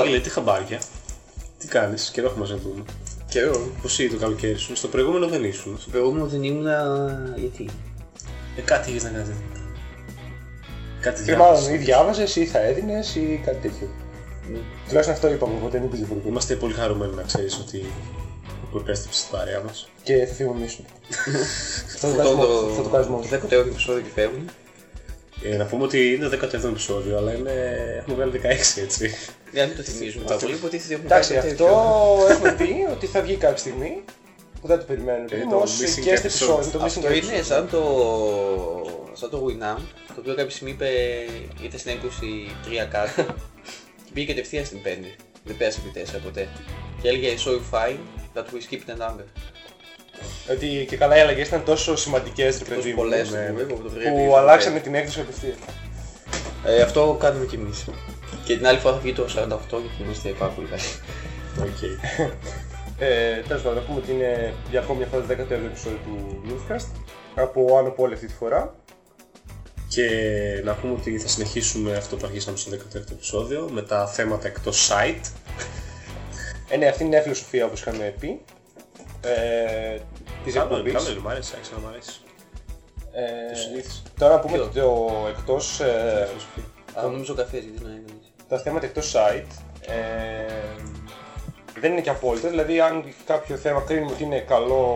Άγγελε, τι χαμπάρια. Τι κάνεις, καιρό έχουμε να δούμε. Καιρό. Πώς είναι το καλοκαίρι σου, στο προηγούμενο δεν ήσουν. Στο προηγούμενο δεν ήμουν. Γιατί; Ε, κάτι είχες να κάνεις. Κάτι Ή μάλλον ή διάβασες. διάβαζες ή θα έδινες ή κάτι τέτοιο. Ναι. Τουλάχιστον αυτό είπαμε, οπότε μην πεις διαφορετικό. Είμαστε πολύ χαρούμενοι να ξέρεις ότι που επέστρεψες στην παρέα μας. Και θα φύγουμε εμείς. Θα το Αυτό κάνεις μόνο- το, θα το κάνεις μόνος. το 17ο επεισόδιο και φεύγουν. Ε, να πούμε ότι είναι το 17ο επεισόδιο, αλλά είναι... έχουμε βγάλει 16 έτσι. Για να μην το θυμίζουμε πάρα πολύ, υποτίθεται ότι έχουμε Εντάξει, κάνει αυτό τέτοιο. έχουμε πει ότι θα βγει κάποια στιγμή που δεν το περιμένουμε. Είναι Όμως το missing και este episode. επεισόδιο, το missing Αυτό είναι episode. σαν το, σαν το Winamp, το οποίο κάποια στιγμή είπε, ήταν στην έκδοση 3 κάτι και πήγε κατευθείαν στην 5. Δεν πέρασε τη 4 ποτέ. Και έλεγε So fine that we skipped a number. Ότι και καλά οι αλλαγές ήταν τόσο σημαντικές ρε Τόσο παιδί μου, πολλές ναι, που βέβαια που το βρέπει. που αλλάξανε την έκδοση απευθείας. Ε, αυτό κάνουμε κι εμείς. Και την άλλη φορά θα βγει το 48 γιατί είμαστε πάρα πολύ καλοί. Οκ. Ε, τέλος πάντων, να πούμε ότι είναι για ακόμη μια φορά το 17ο επεισόδιο του Newscast από Άνω Πόλη αυτή τη φορά. Και να πούμε ότι θα συνεχίσουμε αυτό που αρχίσαμε στο 13ο επεισόδιο με τα θέματα εκτός site. Ε, ναι, αυτή είναι η νέα φιλοσοφία όπως είχαμε πει. Ε, της Καλό, εκπομπής. καλό είναι, μ' αρέσει, άρχισα να μ' αρέσει. Ε, Το συνήθισα. τώρα να πούμε Ποιο; ότι το εκτός, ε, Α, νομίζω ο καφές γιατί να είναι. τα θέματα εκτός site ε, δεν είναι και απόλυτα. Δηλαδή, αν κάποιο θέμα κρίνουμε ότι είναι καλό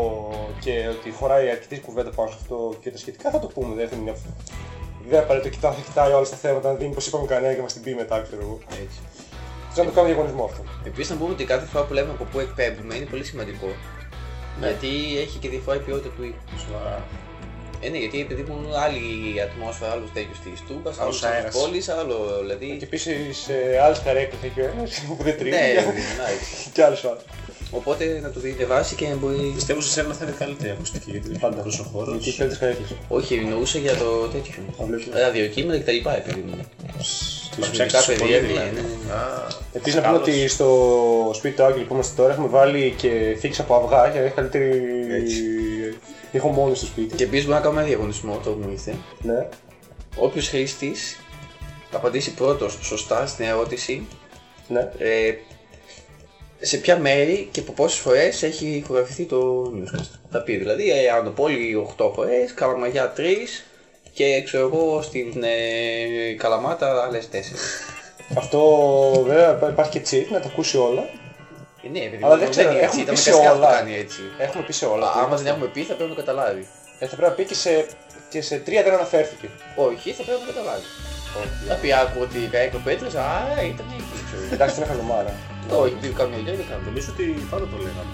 και ότι χωράει αρκετή κουβέντα πάνω σε αυτό και τα σχετικά, θα το πούμε. Δεν είναι αυτό. Δεν απαραίτητο κοιτά, θα κοιτάει όλα τα θέματα, να δει πως είπαμε κανένα και μας την πει μετά, ξέρω εγώ. Έτσι. Θέλω να το κάνω διαγωνισμό αυτό. Επίσης να πούμε ότι κάθε φορά που λέμε από πού εκπέμπουμε είναι πολύ σημαντικό. Γιατί έχει και διαφορά η ποιότητα του ήχου. Σοβαρά. Ε, ναι, γιατί επειδή μου άλλη ατμόσφαιρα, άλλο τέτοιο της Τούμπας, άλλος Άλλος της αέρας. πόλης, άλλο δηλαδή. Και επίσης ε, άλλε καρέκλε έχει ο ένας που δεν τρίβει. Ναι, και- ναι, έτσι. και άλλε άλλε. Οπότε να το δείτε βάση και μπορεί. Πιστεύω σε σένα θα είναι καλύτερη ακουστική γιατί είναι πάντα ο χώρος. Γιατί έχει καλύτερε καρέκλε. Όχι, εννοούσα για το τέτοιο. βλέπεις. Ραδιοκύματα κτλ. Επειδή μου. Τους Μαγνητικά ψάξεις στο πεδία, πολύ, ναι, δηλαδή. ναι, ναι. Α, Επίση να πούμε καλός. ότι στο σπίτι του Άγγελου που είμαστε τώρα έχουμε βάλει και θήξει από αυγά για να έχει καλύτερη Έτσι. ήχο μόνος στο σπίτι. Και επίσης μπορούμε να κάνουμε ένα διαγωνισμό, το μου ήρθε. Ναι. Όποιος χρήστης απαντήσει πρώτος σωστά στην ερώτηση ναι. ε, σε ποια μέρη και από πόσες φορές έχει ηχογραφηθεί το newscast. Θα πει δηλαδή ε, Ανατοπόλη 8 φορές, Καλαμαγιά 3 και ξέρω εγώ στην ε, Καλαμάτα άλλες 4. Αυτό βέβαια υπάρχει και cheat να τα ακούσει όλα. Ε, ναι, παιδί Αλλά μου, δεν ξέρω, είναι έχουμε έτσι, πει τα σε μεκαστικά όλα. το κάνει έτσι. Έχουμε πει σε όλα. Α, άμα δεν έχουμε πει θα πρέπει να το καταλάβει. Ε, θα πρέπει να πει και σε, και σε τρία δεν αναφέρθηκε. Όχι, θα πρέπει να το καταλάβει. Θα πει άκου ότι καέκο πέτρες, άρα ήταν εκεί, ξέρω. Εντάξει, δεν είχα νομάρα. Όχι, δεν κάνω ιδέα, δεν κάνω. Νομίζω ότι πάντα το λέγαμε.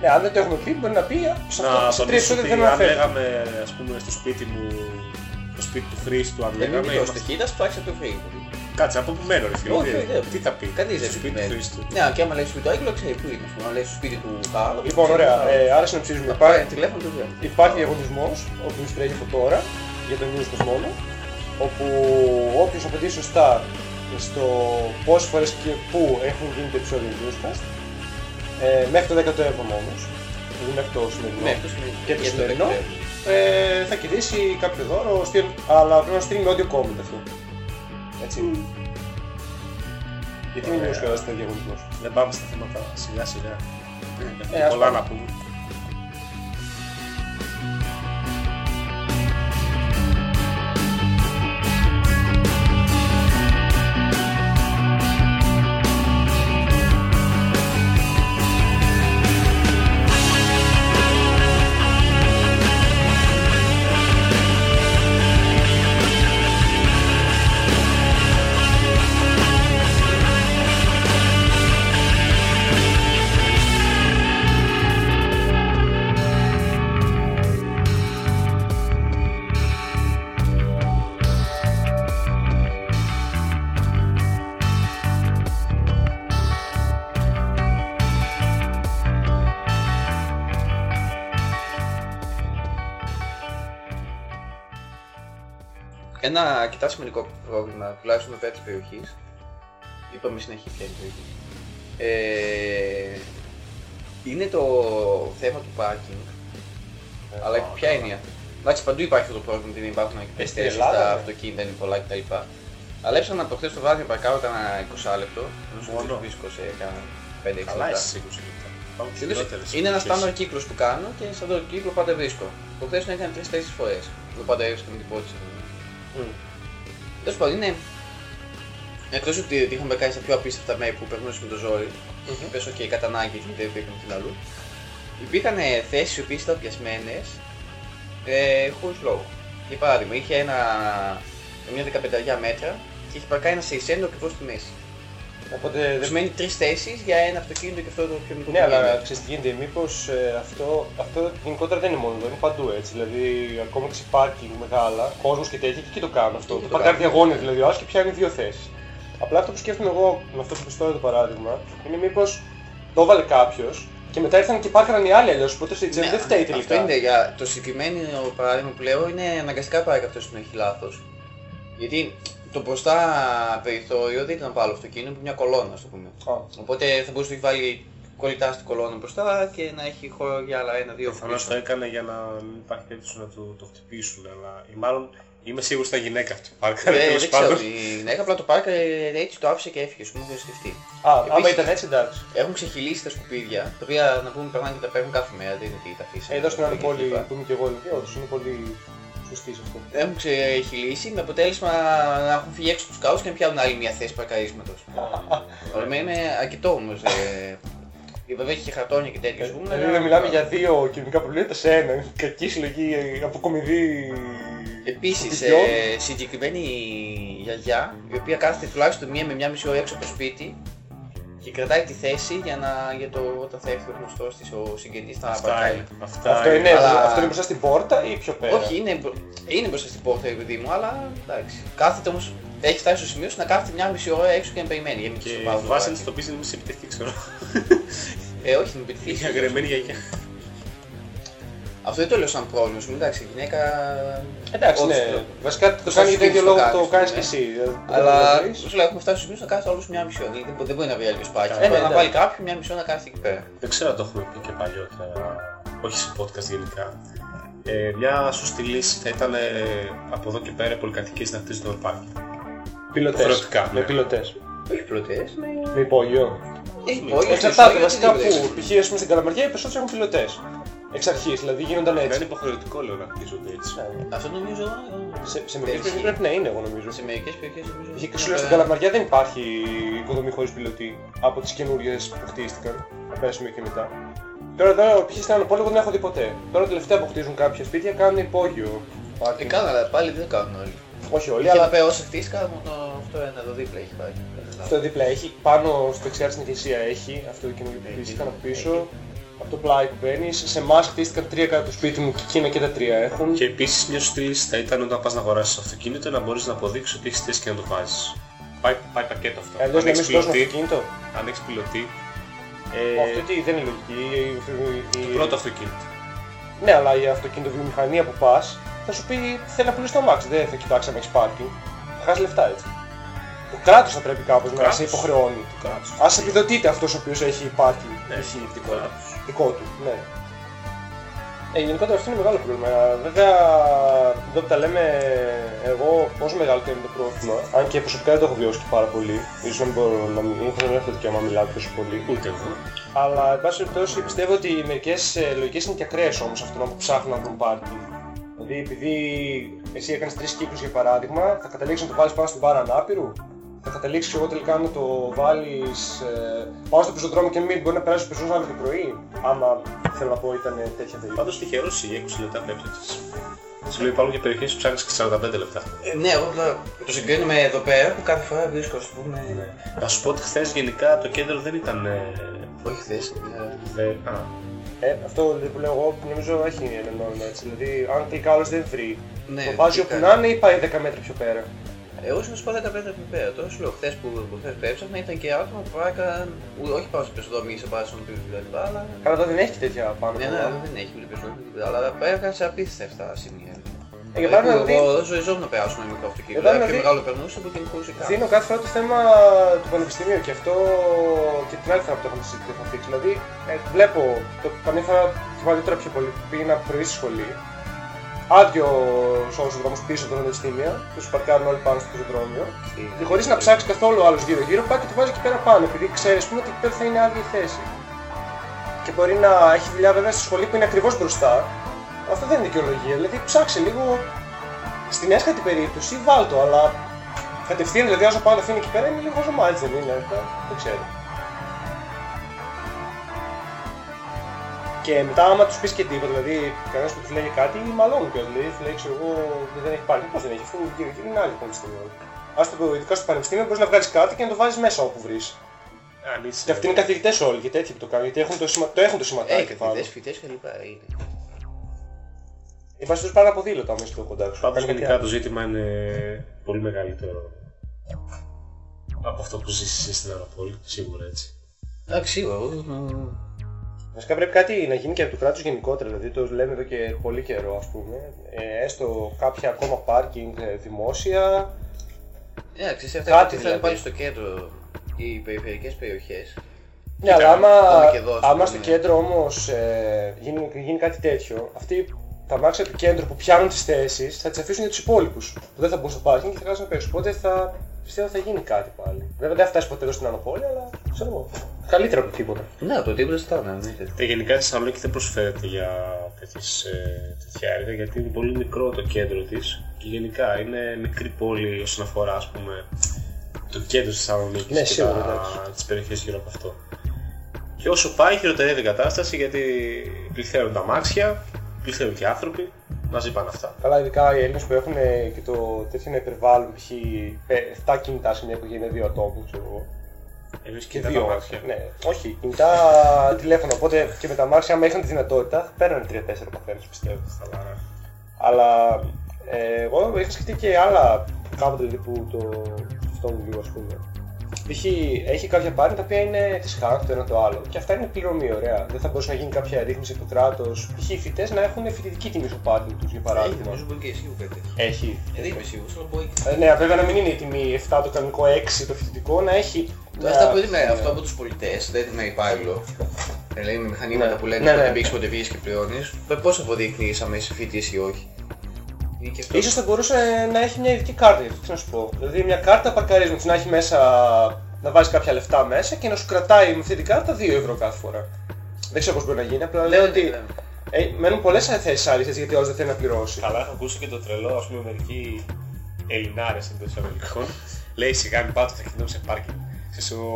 Ναι, αν δεν το έχουμε πει, μπορεί να πει σε, Να αυτό, σε τρία τονίσω επεισόδια ότι δεν αν αναφέρθηκε. λέγαμε ας πούμε στο σπίτι μου, στο σπίτι του Χρήστου, αν Δεν λέγαμε, είναι το είμαστε- στοιχείο, σπάξει από το φρύγι. Κάτσε, από πού μένω ρε φίλε, Όχι, τι- δεν. τι θα πει, Κανείς δεν στο σπίτι του πει. Χρήστου. Ναι, και άμα λέει στο σπίτι του Άγγελο, ξέρει πού είναι. Ας πούμε, Αν λέει στο σπίτι του Κάρλο. Λοιπόν, ωραία. Ε, άρα συνοψίζουμε. Θα πάρει Υπάρχει, τηλέφωνο του βγαίνει. υπάρχει διαγωνισμό, ο οποίος τρέχει από τώρα, για το newscast μόνο, όπου όποιος απαντήσει σωστά στο πόσες φορές και πού έχουν γίνει τα επεισόδια του newscast, ε, μέχρι το 17ο όμως, δηλαδή μέχρι το σημερινό, Μέχρι το σημείο. και το Για σημερινό, δεύτερο. ε, θα κερδίσει κάποιο δώρο, στυλ- αλλά πρέπει να στείλει με audio comment αυτό. Έτσι. Γιατί είναι Ωραία. newscast ο διαγωνισμό. Δεν πάμε στα θέματα σιγά σιγά. Ε, Έχουμε ας πολλά πάμε. να πούμε. Ένα αρκετά σημαντικό πρόβλημα, τουλάχιστον πέρα της περιοχής, είπαμε συνεχή ποια είναι η περιοχή, ε, είναι το θέμα του πάρκινγκ. Αλλά και ποια είναι η αυτή. Εντάξει, παντού υπάρχει αυτό το πρόβλημα, ότι δεν υπάρχουν στην αρκετές θέσεις Ελλάδα, στα ναι. αυτοκίνητα, είναι πολλά κτλ. Αλλά έψανα από χθες το βράδυ να παρκάρω κανένα 20 λεπτό. Μόνο. Μόνο βρίσκω σε κάνα 5-6 Καλά λεπτά. είσαι 20 λεπτά. Υπάρχουν Συνήθως χειρότερες Είναι ένα εποχές. στάνταρ κύκλος που κάνω και σαν τον κύκλο πάντα βρίσκω. Το χθες τον έκανε 3-4 φορές. Το πάντα έβρισκα με την πόρτα. Μμ. Τέλος πάντων είναι... Εκτός ότι ότι είχαμε κάνει στα πιο απίστευτα μέρη που περνούσες με το ζόρι, Μμμ. πες ok κατά ανάγκη γιατί δεν υπήρχαν την αλλού, υπήρχαν ε, θέσεις οι οποίες ήταν πιασμένες ε, χωρίς λόγο. Για παράδειγμα, είχε ένα, μια 15 μέτρα και είχε παρκάρει ένα Seisendo ακριβώς στη μέση. Οπότε Δεν δεν σημαίνει τρεις θέσεις για ένα αυτοκίνητο και αυτό το πιο μικρό Ναι, που αλλά γίνεται. ξέρεις τι γίνεται, μήπως ε, αυτό, αυτό γενικότερα δεν είναι μόνο εδώ, είναι παντού έτσι. Δηλαδή, ακόμα και σε πάρκινγκ μεγάλα, κόσμος και τέτοια, και εκεί το κάνουν αυτό. Εκεί Το το παρκάρει κάνουν. διαγώνια δηλαδή ο άλλος και πιάνει δύο θέσεις. Απλά αυτό που σκέφτομαι εγώ με αυτό που είπες τώρα το παράδειγμα, είναι μήπως το έβαλε κάποιος και μετά ήρθαν και πάρκαραν οι άλλοι αλλιώς, οπότε έτσι Ναι, δεν φταίει Αυτό τελικά. είναι για το συγκεκριμένο παράδειγμα που λέω είναι αναγκαστικά πάει κάποιος που έχει λάθος. Γιατί το μπροστά περιθώριο δεν ήταν πάλι αυτοκίνητο, που μια κολόνα, ας το πούμε. Α, Οπότε θα μπορούσε να έχει βάλει κολλητά στην κολόνα μπροστά και να έχει χώρο για άλλα ένα-δύο Προφανώς το έκανε για να μην υπάρχει περίπτωση να το, το χτυπήσουν, αλλά ή μάλλον είμαι σίγουρος ότι ήταν γυναίκα αυτή. Πάρκαρε Ε, τέλος δεν ξέρω, πάντων. η γυναίκα απλά το πάρκα ε, έτσι το άφησε και έφυγε, σου μου είχε σκεφτεί. Α, άμα Επίσης- ήταν έτσι εντάξει. Έχουν ξεχυλήσει τα σκουπίδια, τα οποία να πούμε περνάνε και τα παίρνουν κάθε μέρα, δεν είναι ότι τα αφήσανε. Ε, Εδώ στην άλλη Και πόλη λοιπά. που είμαι και εγώ, ε, όντως είναι πολύ σωστή σε αυτό. Έχουν ξεχυλήσει με αποτέλεσμα να έχουν φύγει έξω τους κάδους και να πιάνουν άλλη μια θέση παρκαρίσματος. Αλλά με είναι αρκετό όμως. Ε, βέβαια έχει και χαρτόνια και τέτοια ας πούμε. Δηλαδή αλλά- δεν μιλάμε για δύο κοινωνικά προβλήματα σε ένα. Είναι Κακή συλλογή, ε, αποκομιδή. Επίσης, σκουπιδιών. ε, συγκεκριμένη γιαγιά, η οποία κάθεται τουλάχιστον μία με μία μισή ώρα έξω από το σπίτι και κρατάει τη θέση για, να, για το όταν θα έρθει ο γνωστός της, ο συγγενής, να Αυτά παρκάρει. είναι. Αυτά Αυτό είναι, Αλλά- αυτό είναι μπροστά στην πόρτα ή πιο πέρα; Όχι, είναι, μπρο- είναι μπροστά στην πόρτα, ρε παιδί μου, αλλά εντάξει. Κάθεται όμως, έχει φτάσει στο σημείο να κάθεται μια μισή ώρα έξω και να περιμένει. Για να μην Και της το πάρουν το βάσει βράδυ. να το πεις να μην σε επιτεθεί, ξέρω. Ε, όχι, με επιτυχία. Είχε αγρεμένη γιαγιά. Αυτό δεν το λέω σαν πρόβλημα, σου εντάξει, η γυναίκα... Εντάξει, όντως ναι. το- Βασικά το το κάνει για τον ίδιο το λόγο που κάνεις, το κάνεις ναι. και εσύ. ε, που το Αλλά καταλαβαίνεις. σου λέω, έχουμε φτάσει στο σημείο να κάθεται όλος μια μισή ώρα. Δηλαδή, δεν, δεν μπορεί να βγει άλλο σπάκι. Ε, Πρέπει ναι, να ναι. βάλει κάποιον μια μισή ώρα να κάθεται εκεί πέρα. Δεν ξέρω αν το έχουμε πει και παλιότερα, όχι σε podcast γενικά. Ε, μια σωστή λύση θα ήταν ε, από εδώ και πέρα οι πολυκατοικίες να χτίζουν το πάρκι. Πιλωτές. Διαφορετικά, Με ναι. πιλωτές. Όχι πλωτές, με... Με υπόγειο. Έχει υπόγειο, Εξαρτάται υπόγειο, βασικά που. οτιδήποτε. Π.χ. ας πούμε, στην Καλαμαριά οι περισσότεροι έχουν πιλωτές. Εξ αρχής, δηλαδή γίνονταν Δεν έτσι. είναι υποχρεωτικό λέω να χτίζονται έτσι. Αυτό νομίζω... Σε, σε δεν μερικές περιοχές ισχύει. πρέπει να είναι, εγώ νομίζω. Σε μερικές περιοχές νομίζω... Και σου λέω στην Καλαμαριά δεν υπάρχει οικοδομή χωρίς πιλωτή από τις καινούριες που χτίστηκαν από ένα σημείο και μετά. Τώρα εδώ π.χ. στην Ανοπόλη εγώ δεν έχω δει ποτέ. Τώρα τελευταία που χτίζουν κάποια σπίτια κάνουν υπόγειο. Ε, πάρκινγκ. κάνουν, αλλά πάλι δεν κάνουν όλοι. Όχι όλοι, Και αλλά αλλά πέρα όσα χτίστηκαν, μόνο αυτό ένα εδώ δίπλα έχει πάει. αυτό δίπλα έχει. Πάνω στο δεξιά στην εκκλησία έχει αυτό το καινούργιο που χτίστηκαν από πίσω. Από το πλάι που μπαίνεις. Σε εμάς χτίστηκαν τρία κάτω το σπίτι μου και εκείνα και τα τρία έχουν. Και επίσης μια σωστή λύση θα ήταν όταν πας να αγοράσεις αυτοκίνητο να μπορείς να αποδείξεις ότι έχεις στήσει και να το βάζεις. Πάει, πάει πακέτο αυτό. Αλλιώς αν να μην έχεις σου δώσουν πιλωτή, αυτοκίνητο. αν έχεις πιλωτή, Αυτό ε, τι δεν είναι λογική. Η- η- η- το πρώτο αυτοκίνητο. Ναι, αλλά η αυτοκίνητο βιομηχανία που πας θα σου πει θέλει να πουλήσει το αμάξι. Δεν θα κοιτάξει αν έχεις πάρκινγκ. Θα χάσεις λεφτά έτσι. Το κράτος θα πρέπει κάπως να κράτος. σε υποχρεώνει. Το κράτος. Α επιδοτείται αυτός ο οποίος έχει πάρκινγκ. Ναι, π.χ. δικό τους. δικό του. Ναι. Ε, γενικότερα αυτό είναι μεγάλο πρόβλημα. Βέβαια, εδώ που τα λέμε, εγώ πόσο μεγάλο είναι το πρόβλημα, αν και προσωπικά δεν το έχω βιώσει και πάρα πολύ, ίσως να μην μπορώ να μην έχω δεν έχω το δικαίωμα να μιλάω τόσο πολύ. Ούτε εγώ. Αλλά, εν πάση περιπτώσει, πιστεύω ότι μερικές λογικές είναι και ακραίες όμως αυτό να ψάχνουν να βρουν πάρκινγκ. Δηλαδή, επειδή εσύ έκανες τρεις κύκλους για παράδειγμα, θα καταλήξεις να το βάλεις πάνω στην μπάρα ανάπηρου; Θα καταλήξει εγώ τελικά να το βάλεις ε, πάνω στο πεζοδρόμιο και να μην μπορεί να περάσει ο πεζό αύριο το πρωί. Άμα θέλω να πω ήταν τέτοια περίπτωση. Πάντως τυχερός η 20 λεπτά που έπιαξες. Σου λέει υπάρχουν και περιοχές που ψάχνεις και 45 λεπτά. Ε, ναι, εγώ το, το συγκρίνω με εδώ πέρα που κάθε φορά βρίσκω, ας πούμε... Να σου πω ότι χθες γενικά το κέντρο δεν ήταν... ε, Όχι χθες. ε, δε- α, Ε, αυτό δηλαδή που λέω εγώ που νομίζω έχει ένα νόημα έτσι. Δηλαδή, αν τελικά άλλος δεν βρει, Ναι, το βάζει όπου φυσικά. να είναι ή πάει 10 μέτρα πιο πέρα. Εγώ σου πω 10 πέτρα πιο πέρα. Τώρα σου λέω χθες που, που χθες που έψαχνα ήταν και άτομα που πάρακαν όχι πάνω στο πεζοδρόμιο ή σε βάση των πίσω κτλ. Αλλά. Καλά, εδώ δεν έχει και τέτοια πάνω. Ναι, ναι, πολλά. δεν έχει ούτε πεζοδρόμιο τίποτα. Αλλά πάρακαν σε απίστευτα αυτά σημεία. Ε, για παράδειγμα, εγώ δηλαδή- ζωηζόμουν να περάσουμε μικρό αυτοκίνητο. Για παράδειγμα, Πιο δηλαδή- μεγάλο περνούσε που την χωρούσε καν. Δίνω κάθε φορά το θέμα του πανεπιστημίου και αυτό και την άλλη φορά που το είχαμε συζητήσει θα θίξει. Δηλαδή, ε, βλέπω το, καμιά φορά θυμάμαι τώρα πιο πολύ που πήγαινα πρωί στη σχολή άδειο όλου του δρόμου πίσω από τα πανεπιστήμια, του παρκάρουν όλοι πάνω στο πεζοδρόμιο. Και χωρίς να ψάξεις καθόλου άλλο γύρω-γύρω, πάει και το βάζει εκεί πέρα πάνω. Επειδή ξέρεις πούμε, ότι εκεί πέρα θα είναι άδεια η θέση. Και μπορεί να έχει δουλειά βέβαια στη σχολή που είναι ακριβώς μπροστά. Αυτό δεν είναι δικαιολογία. Δηλαδή ψάξε λίγο στην έσχατη περίπτωση, βάλτο, αλλά κατευθείαν δηλαδή όσο πάνω αφήνει εκεί πέρα είναι λίγο ζωμά, έτσι δεν είναι. Δεν ξέρω. Και μετά, άμα τους πεις και τίποτα, δηλαδή κανένας που τους λέει κάτι, μαλώνουν κιόλα. Δηλαδή, τους λέει, ξέρω εγώ, δεν έχει πάρει. Πώς δεν έχει, αφού γύρω γύρω είναι άλλη πανεπιστήμιο. Α το πω, ειδικά στο πανεπιστήμιο μπορείς να βγάλεις κάτι και να το βάζεις μέσα όπου βρεις. Αν είσαι... Και αυτοί είναι καθηγητές όλοι και τέτοιοι που το κάνουν, γιατί έχουν το, σημα... το, έχουν το Ε, σηματάκι πάνω. καθηγητές, φοιτές και λοιπά είναι. Εν πάση περιπτώσει, πάρε ένα ποδήλατο άμα είσαι στο κοντά σου. Πάντως Κάνει κάτι γενικά άλλο. το ζήτημα είναι πολύ μεγαλύτερο από αυτό που ζεις εσύ στην Αναπόλη, σίγουρα έτσι. Εντάξει, σίγουρα. Εγώ, ε, Βασικά πρέπει κάτι να γίνει και από το κράτος γενικότερα, δηλαδή το λέμε εδώ και πολύ καιρό, ας πούμε. Ε, έστω κάποια ακόμα πάρκινγκ ε, δημόσια. Εντάξει, σε Κάτι αυτά που θέλουν δηλαδή. πάλι στο κέντρο οι περιφερειακές περιοχές. Ναι, αλλά άμα, πάμε και εδώ, ας άμα πούμε. στο κέντρο όμως ε, γίνει, γίνει κάτι τέτοιο, αυτοί τα μάξια του κέντρου που πιάνουν τις θέσεις θα τις αφήσουν για τους υπόλοιπους που δεν θα μπουν στο πάρκινγκ και θα κάτσουν απ' έξω. Οπότε θα πιστεύω θα γίνει κάτι πάλι. Βέβαια δεν θα φτάσει ποτέ εδώ στην Αναπόλη, αλλά ξέρω εγώ. Καλύτερα από το τίποτα. Ναι, το τίποτα θα ήταν, εννοείται. Και γενικά η Θεσσαλονίκη δεν προσφέρεται για τέτοιες, ε, τέτοια έργα γιατί είναι πολύ μικρό το κέντρο της και γενικά είναι μικρή πόλη όσον αφορά ας πούμε το κέντρο της Θεσσαλονίκης Ναι, και σίγουρα, τα, εντάξει. τις περιοχές γύρω από αυτό. Και όσο πάει χειροτερεύει η κατάσταση γιατί πληθαίνουν τα μάξια, πληθαίνουν και οι άνθρωποι, μαζί πάνε αυτά. Καλά, ειδικά οι Έλληνες που έχουν ε, και το τέτοιο να υπερβάλλουν π.χ. 7 κινητά σε μια οικογένεια, 2 ατόμων, ξέρω εγώ. Εμείς Και και τα δύο μάξια. Ναι, όχι, κινητά τηλέφωνα. Οπότε και με τα μάξια, άμα είχαν τη δυνατότητα, θα παίρνανε 3-4 καθένα πιστεύω. Σταλάρα. Αλλά ε, εγώ είχα σκεφτεί και άλλα κάποτε δηλαδή που το σκεφτόμουν λίγο, α πούμε. Π.χ. έχει κάποια πάρη τα οποία είναι της χάρτη το ένα το άλλο. Και αυτά είναι πληρωμή, ωραία. Δεν θα μπορούσε να γίνει κάποια ρύθμιση από το κράτος. Π.χ. οι φοιτέ να έχουν φοιτητική τιμή στο πάρκινγκ τους, για Έχει, παράδειγμα. νομίζω μπορεί και εσύ που κάτι τέτοιο. Έχει. Ε, δεν είμαι σίγουρος, αλλά μπορεί και. Ε, ναι, βέβαια να μην είναι η τιμή 7 το κανονικό, 6 το φοιτητικό, να έχει. Τώρα αυτά που είναι αυτό από τους πολιτές, δεν είναι με υπάλληλο. Δηλαδή με μηχανήματα Ναι. που λένε Ναι, πότε ναι. μπήκε, πότε βγήκε και πληρώνεις. Πώς αποδείχνει αν είσαι φοιτητής ή όχι; Είναι και αυτό. Ίσως θα μπορούσε να έχει μια ειδική κάρτα, γιατί τι να σου πω. Δηλαδή μια κάρτα παρκαρίσματος να έχει μέσα, να βάζει κάποια λεφτά μέσα και να σου κρατάει με αυτή την κάρτα 2 ευρώ κάθε φορά. Δεν ξέρω πώς μπορεί να γίνει, απλά λέω ότι ναι. ε, μένουν πολλές θέσεις άλυσες γιατί όλος δεν θέλει να πληρώσει. Καλά, έχω ακούσει και το τρελό, ας πούμε, μερικοί Ελληνάρες εντός εισαγωγικών. Λέει σιγά μην πάω το αυτοκίνητο μου σε πάρκινγκ. Ξέρεις, ο,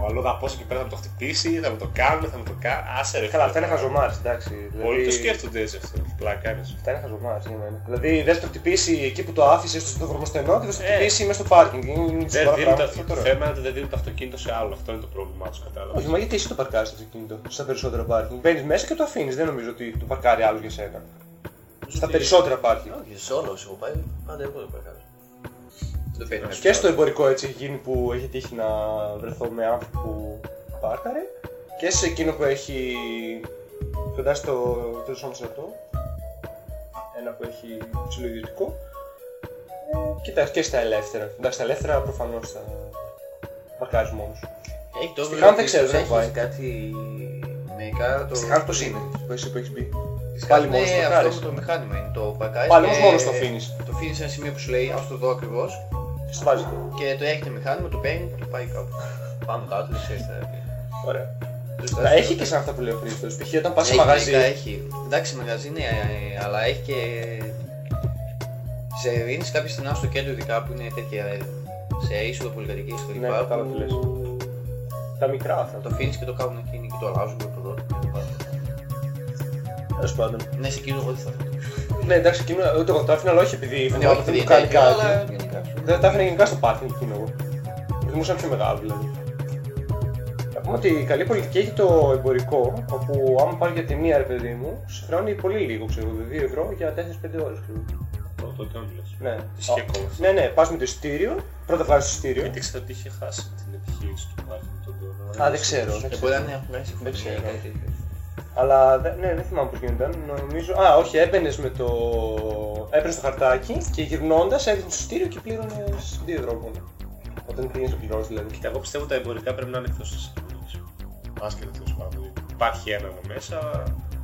ο αλλοδαπός εκεί πέρα θα μου το χτυπήσει, θα μου το κάνουν, θα μου το κάνουν. Άσε ρε. Καλά, φίλε, αυτά είναι τώρα. χαζομάρες, εντάξει. Όλοι το δηλαδή- σκέφτονται έτσι αυτό. Πλάκα κάνεις. Αυτά είναι χαζομάρες για μένα. Δηλαδή δεν θα το χτυπήσει εκεί που το άφησες στο δρομοστενό και θα στο Ε. χτυπήσει μέσα στο πάρκινγκ. Είναι Δεν σοβαρά δίνουν πράγματα τα, αυτό το τώρα. θέμα είναι ότι δεν δίνουν το αυτοκίνητο σε άλλο. Αυτό είναι το πρόβλημά τους, κατάλαβα. Όχι, μα γιατί εσύ το παρκάρεις το αυτοκίνητο στα περισσότερα πάρκινγκ; Μπαίνεις μέσα και το αφήνεις, δεν νομίζω ότι το παρκάρει άλλο για σένα. Στα περισσότερα πάρκινγκ. Όχι, σε όλο έχω πάει. Πάντα εγώ το παρακαλώ. Δεν παίρνει Και στο εμπορικό έτσι έχει γίνει που έχει τύχει να βρεθώ με άνθρωπο που πάρκαρε και σε εκείνο που έχει κοντά στο τέλος πάντων στρατό ένα που έχει ψηλοειδιωτικό ε, και, τα, και στα ελεύθερα. Εντάξει, στα ελεύθερα προφανώς θα παρκάρεις μόνος. Έχει το Στη όβλο Χάμ δεν ότι ξέρω, δεν έχεις πάει. κάτι μερικά το... Στη Χάνς πώς είναι, που εσύ που έχεις μπει. Της Πάλι Χάμ, μόνος ναι, το αυτό παρκάρεις. με το μηχάνημα είναι το παρκάρεις Πάλι και όμως μόνος το αφήνεις. Το αφήνεις σε ένα σημείο που σου λέει ας το δω ακριβώς Στο βάζει. και το έχετε μηχάνημα, το παίρνει και το πάει κάπου. Πάνω κάτω, δεν ξέρεις τι θα πει. Ωραία. Το Να έχει και σαν αυτά που λέει ο Χρήστος. Π.χ. όταν πας σε Έχει μαγαζί. μερικά, έχει. Εντάξει, μαγαζί είναι, ε, αλλά έχει και. Σε δίνεις κάποια στενά στο κέντρο, ειδικά που είναι τέτοια. ε, σε είσοδο πολυκατοικίας και Ναι, λοιπά. κατάλαβα τι λες. Τα μικρά αυτά. Το αφήνεις και το κάνουν εκείνοι και το αλλάζουν και το δω. Τέλος πάντων. Ναι, σε εκείνο εγώ δεν θα το Ναι, εντάξει, εκείνο ούτε εγώ το άφηνα, αλλά όχι επειδή Ναι, φοβάμαι όχι ότι επειδή μου κάνει τέτοιο, κάτι. αλλά γενικά. Δεν τα άφηνα γενικά στο πάρκινγκ εκείνο εγώ. Προτιμούσα πιο μεγάλο δηλαδή. Να πούμε ότι η καλή πολιτική έχει το εμπορικό, όπου άμα πάρει για τη μία ρε παιδί μου, σου χρεώνει πολύ λίγο, ξέρω εγώ, 2 ευρώ για 4-5 ώρες. ξέρω. Το, το κάνει λες. Ναι. Ισχύει ακόμα. Ναι, ναι, πας με το εισιτήριο, πρώτα βγάζεις το εισιτήριο. Γιατί ξέρω ότι είχε χάσει την επιχείρηση του πάρκινγκ τον Τόνο. Α, δεν ξέρω. δεν Ε, ξέρω. μπορεί να είναι απλά συμφωνία Δεν ή ξέρω. Κάτι τέτοιο. Αλλά δεν, ναι, δεν θυμάμαι πώς γινόταν. Νομίζω. Α, όχι, έμπαινες με το. Έπαιρνες το χαρτάκι και γυρνώντας έδειχνε το εισιτήριο και πλήρωνες 2 ευρώ μόνο. Όταν πήγαινε να πληρώσει δηλαδή. Κοίτα, εγώ πιστεύω τα εμπορικά πρέπει να είναι εκτός της Θεσσαλονίκης. Άσχετα τέλος πάντων. Υπάρχει ένα εδώ μέσα.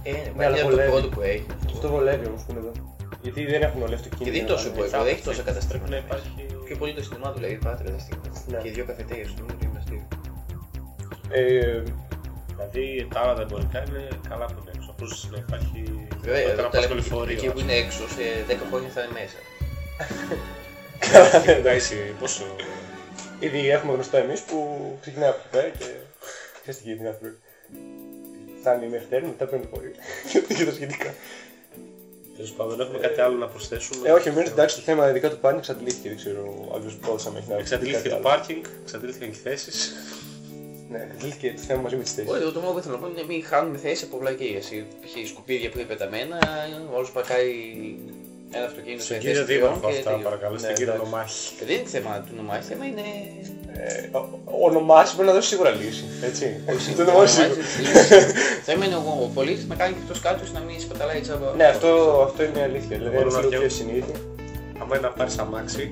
Ε, Ναι, αλλά είναι από το βολεύει. πρώτο που έχει. Αυτό βολεύει όμως που είναι εδώ. Γιατί δεν έχουν όλοι αυτοκίνητα. Γιατί είναι τόσο υπόλοιπο, δεν έχει τόσα καταστρέφματα. Ναι, υπάρχει. Πιο πολύ το σύστημά του δηλαδή παρά τα καταστήματα. Ναι. Και οι δύο καφετέρειες του είναι γυμναστήριο. Ε, Δηλαδή τα άλλα τα εμπορικά είναι καλά που είναι έξω. Απλώς να υπάρχει Βέβαια, όταν εδώ να τα πας λέμε λεωφορείο, εκεί ας που πούμε. είναι έξω, σε 10 χρόνια θα είναι μέσα. Εντάξει, πόσο... ήδη έχουμε γνωστά εμείς που ξεκινάει από εκεί πέρα και ξέρεις τι γίνεται την αύριο. Φτάνει μέχρι τέλει, μετά παίρνει χωρί. και τα σχετικά. Τέλος πάντων, έχουμε κάτι άλλο να προσθέσουμε; Ε, όχι, εμείς εντάξει το θέμα ειδικά του πάνη εξαντλήθηκε, δεν ξέρω άλλος πώς θα έχει να Εξαντλήθηκε το κάτι άλλο. πάρκινγκ, εξαντλήθηκαν και οι θέσεις. Ναι, εξαντλήθηκε το θέμα μαζί με τις θέσεις. Όχι, εγώ το μόνο που ήθελα να πω είναι μην χάνουμε θέση από βλακίες. Π.χ. σκουπίδια που είναι πεταμένα, όλος παρκάει ένα αυτοκίνητο Στον σε κύριο θέση Δήμαρχο τριών και αυτά, τελειώνει. παρακαλώ, στον Ναι, κύριο εντάξει. Νομάχη. Δεν είναι θέμα του νομάχη, θέμα είναι. Ε, ο- ο ονομάς πρέπει να δώσεις σίγουρα λύση, έτσι. Το το ονομάς σίγουρα. Θέμα είναι ο, ο πολίτης να κάνει και αυτός κάτω να μην σπαταλάει τσάμπα. Ναι, αυτό, αυτό είναι αλήθεια. Δηλαδή, Μπορώ αν να είναι πιω. πιο συνήθεια. Άμα είναι να πάρεις αμάξι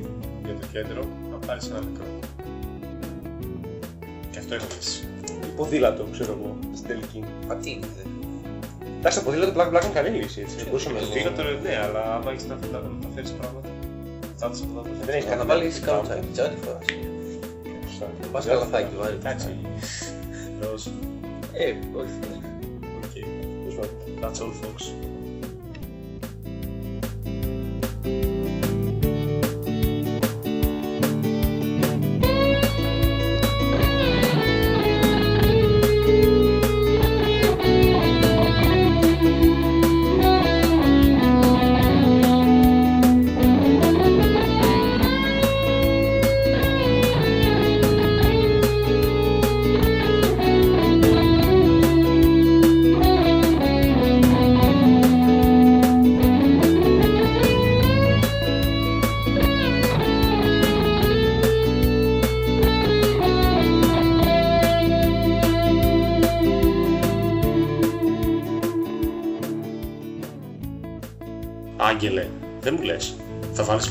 για το κέντρο, να πάρεις ένα μικρό. Και αυτό είναι λύση. Ποδήλατο, ξέρω εγώ, στην τελική. Μα τι είναι, δε. Εντάξει, το ποδήλατο πλάκα πλάκα είναι καλή λύση, έτσι. Μπορούσαμε Το να δίλατο ναι, αλλά άμα έχεις να να μεταφέρεις πράγματα, θα το θα το Δεν έχει Για να βάλεις καουτσάκι, τσάντι φοράς. Πας καλαθάκι βάλεις. Εντάξει. Ροζ. Ε, όχι. Οκ. That's all folks.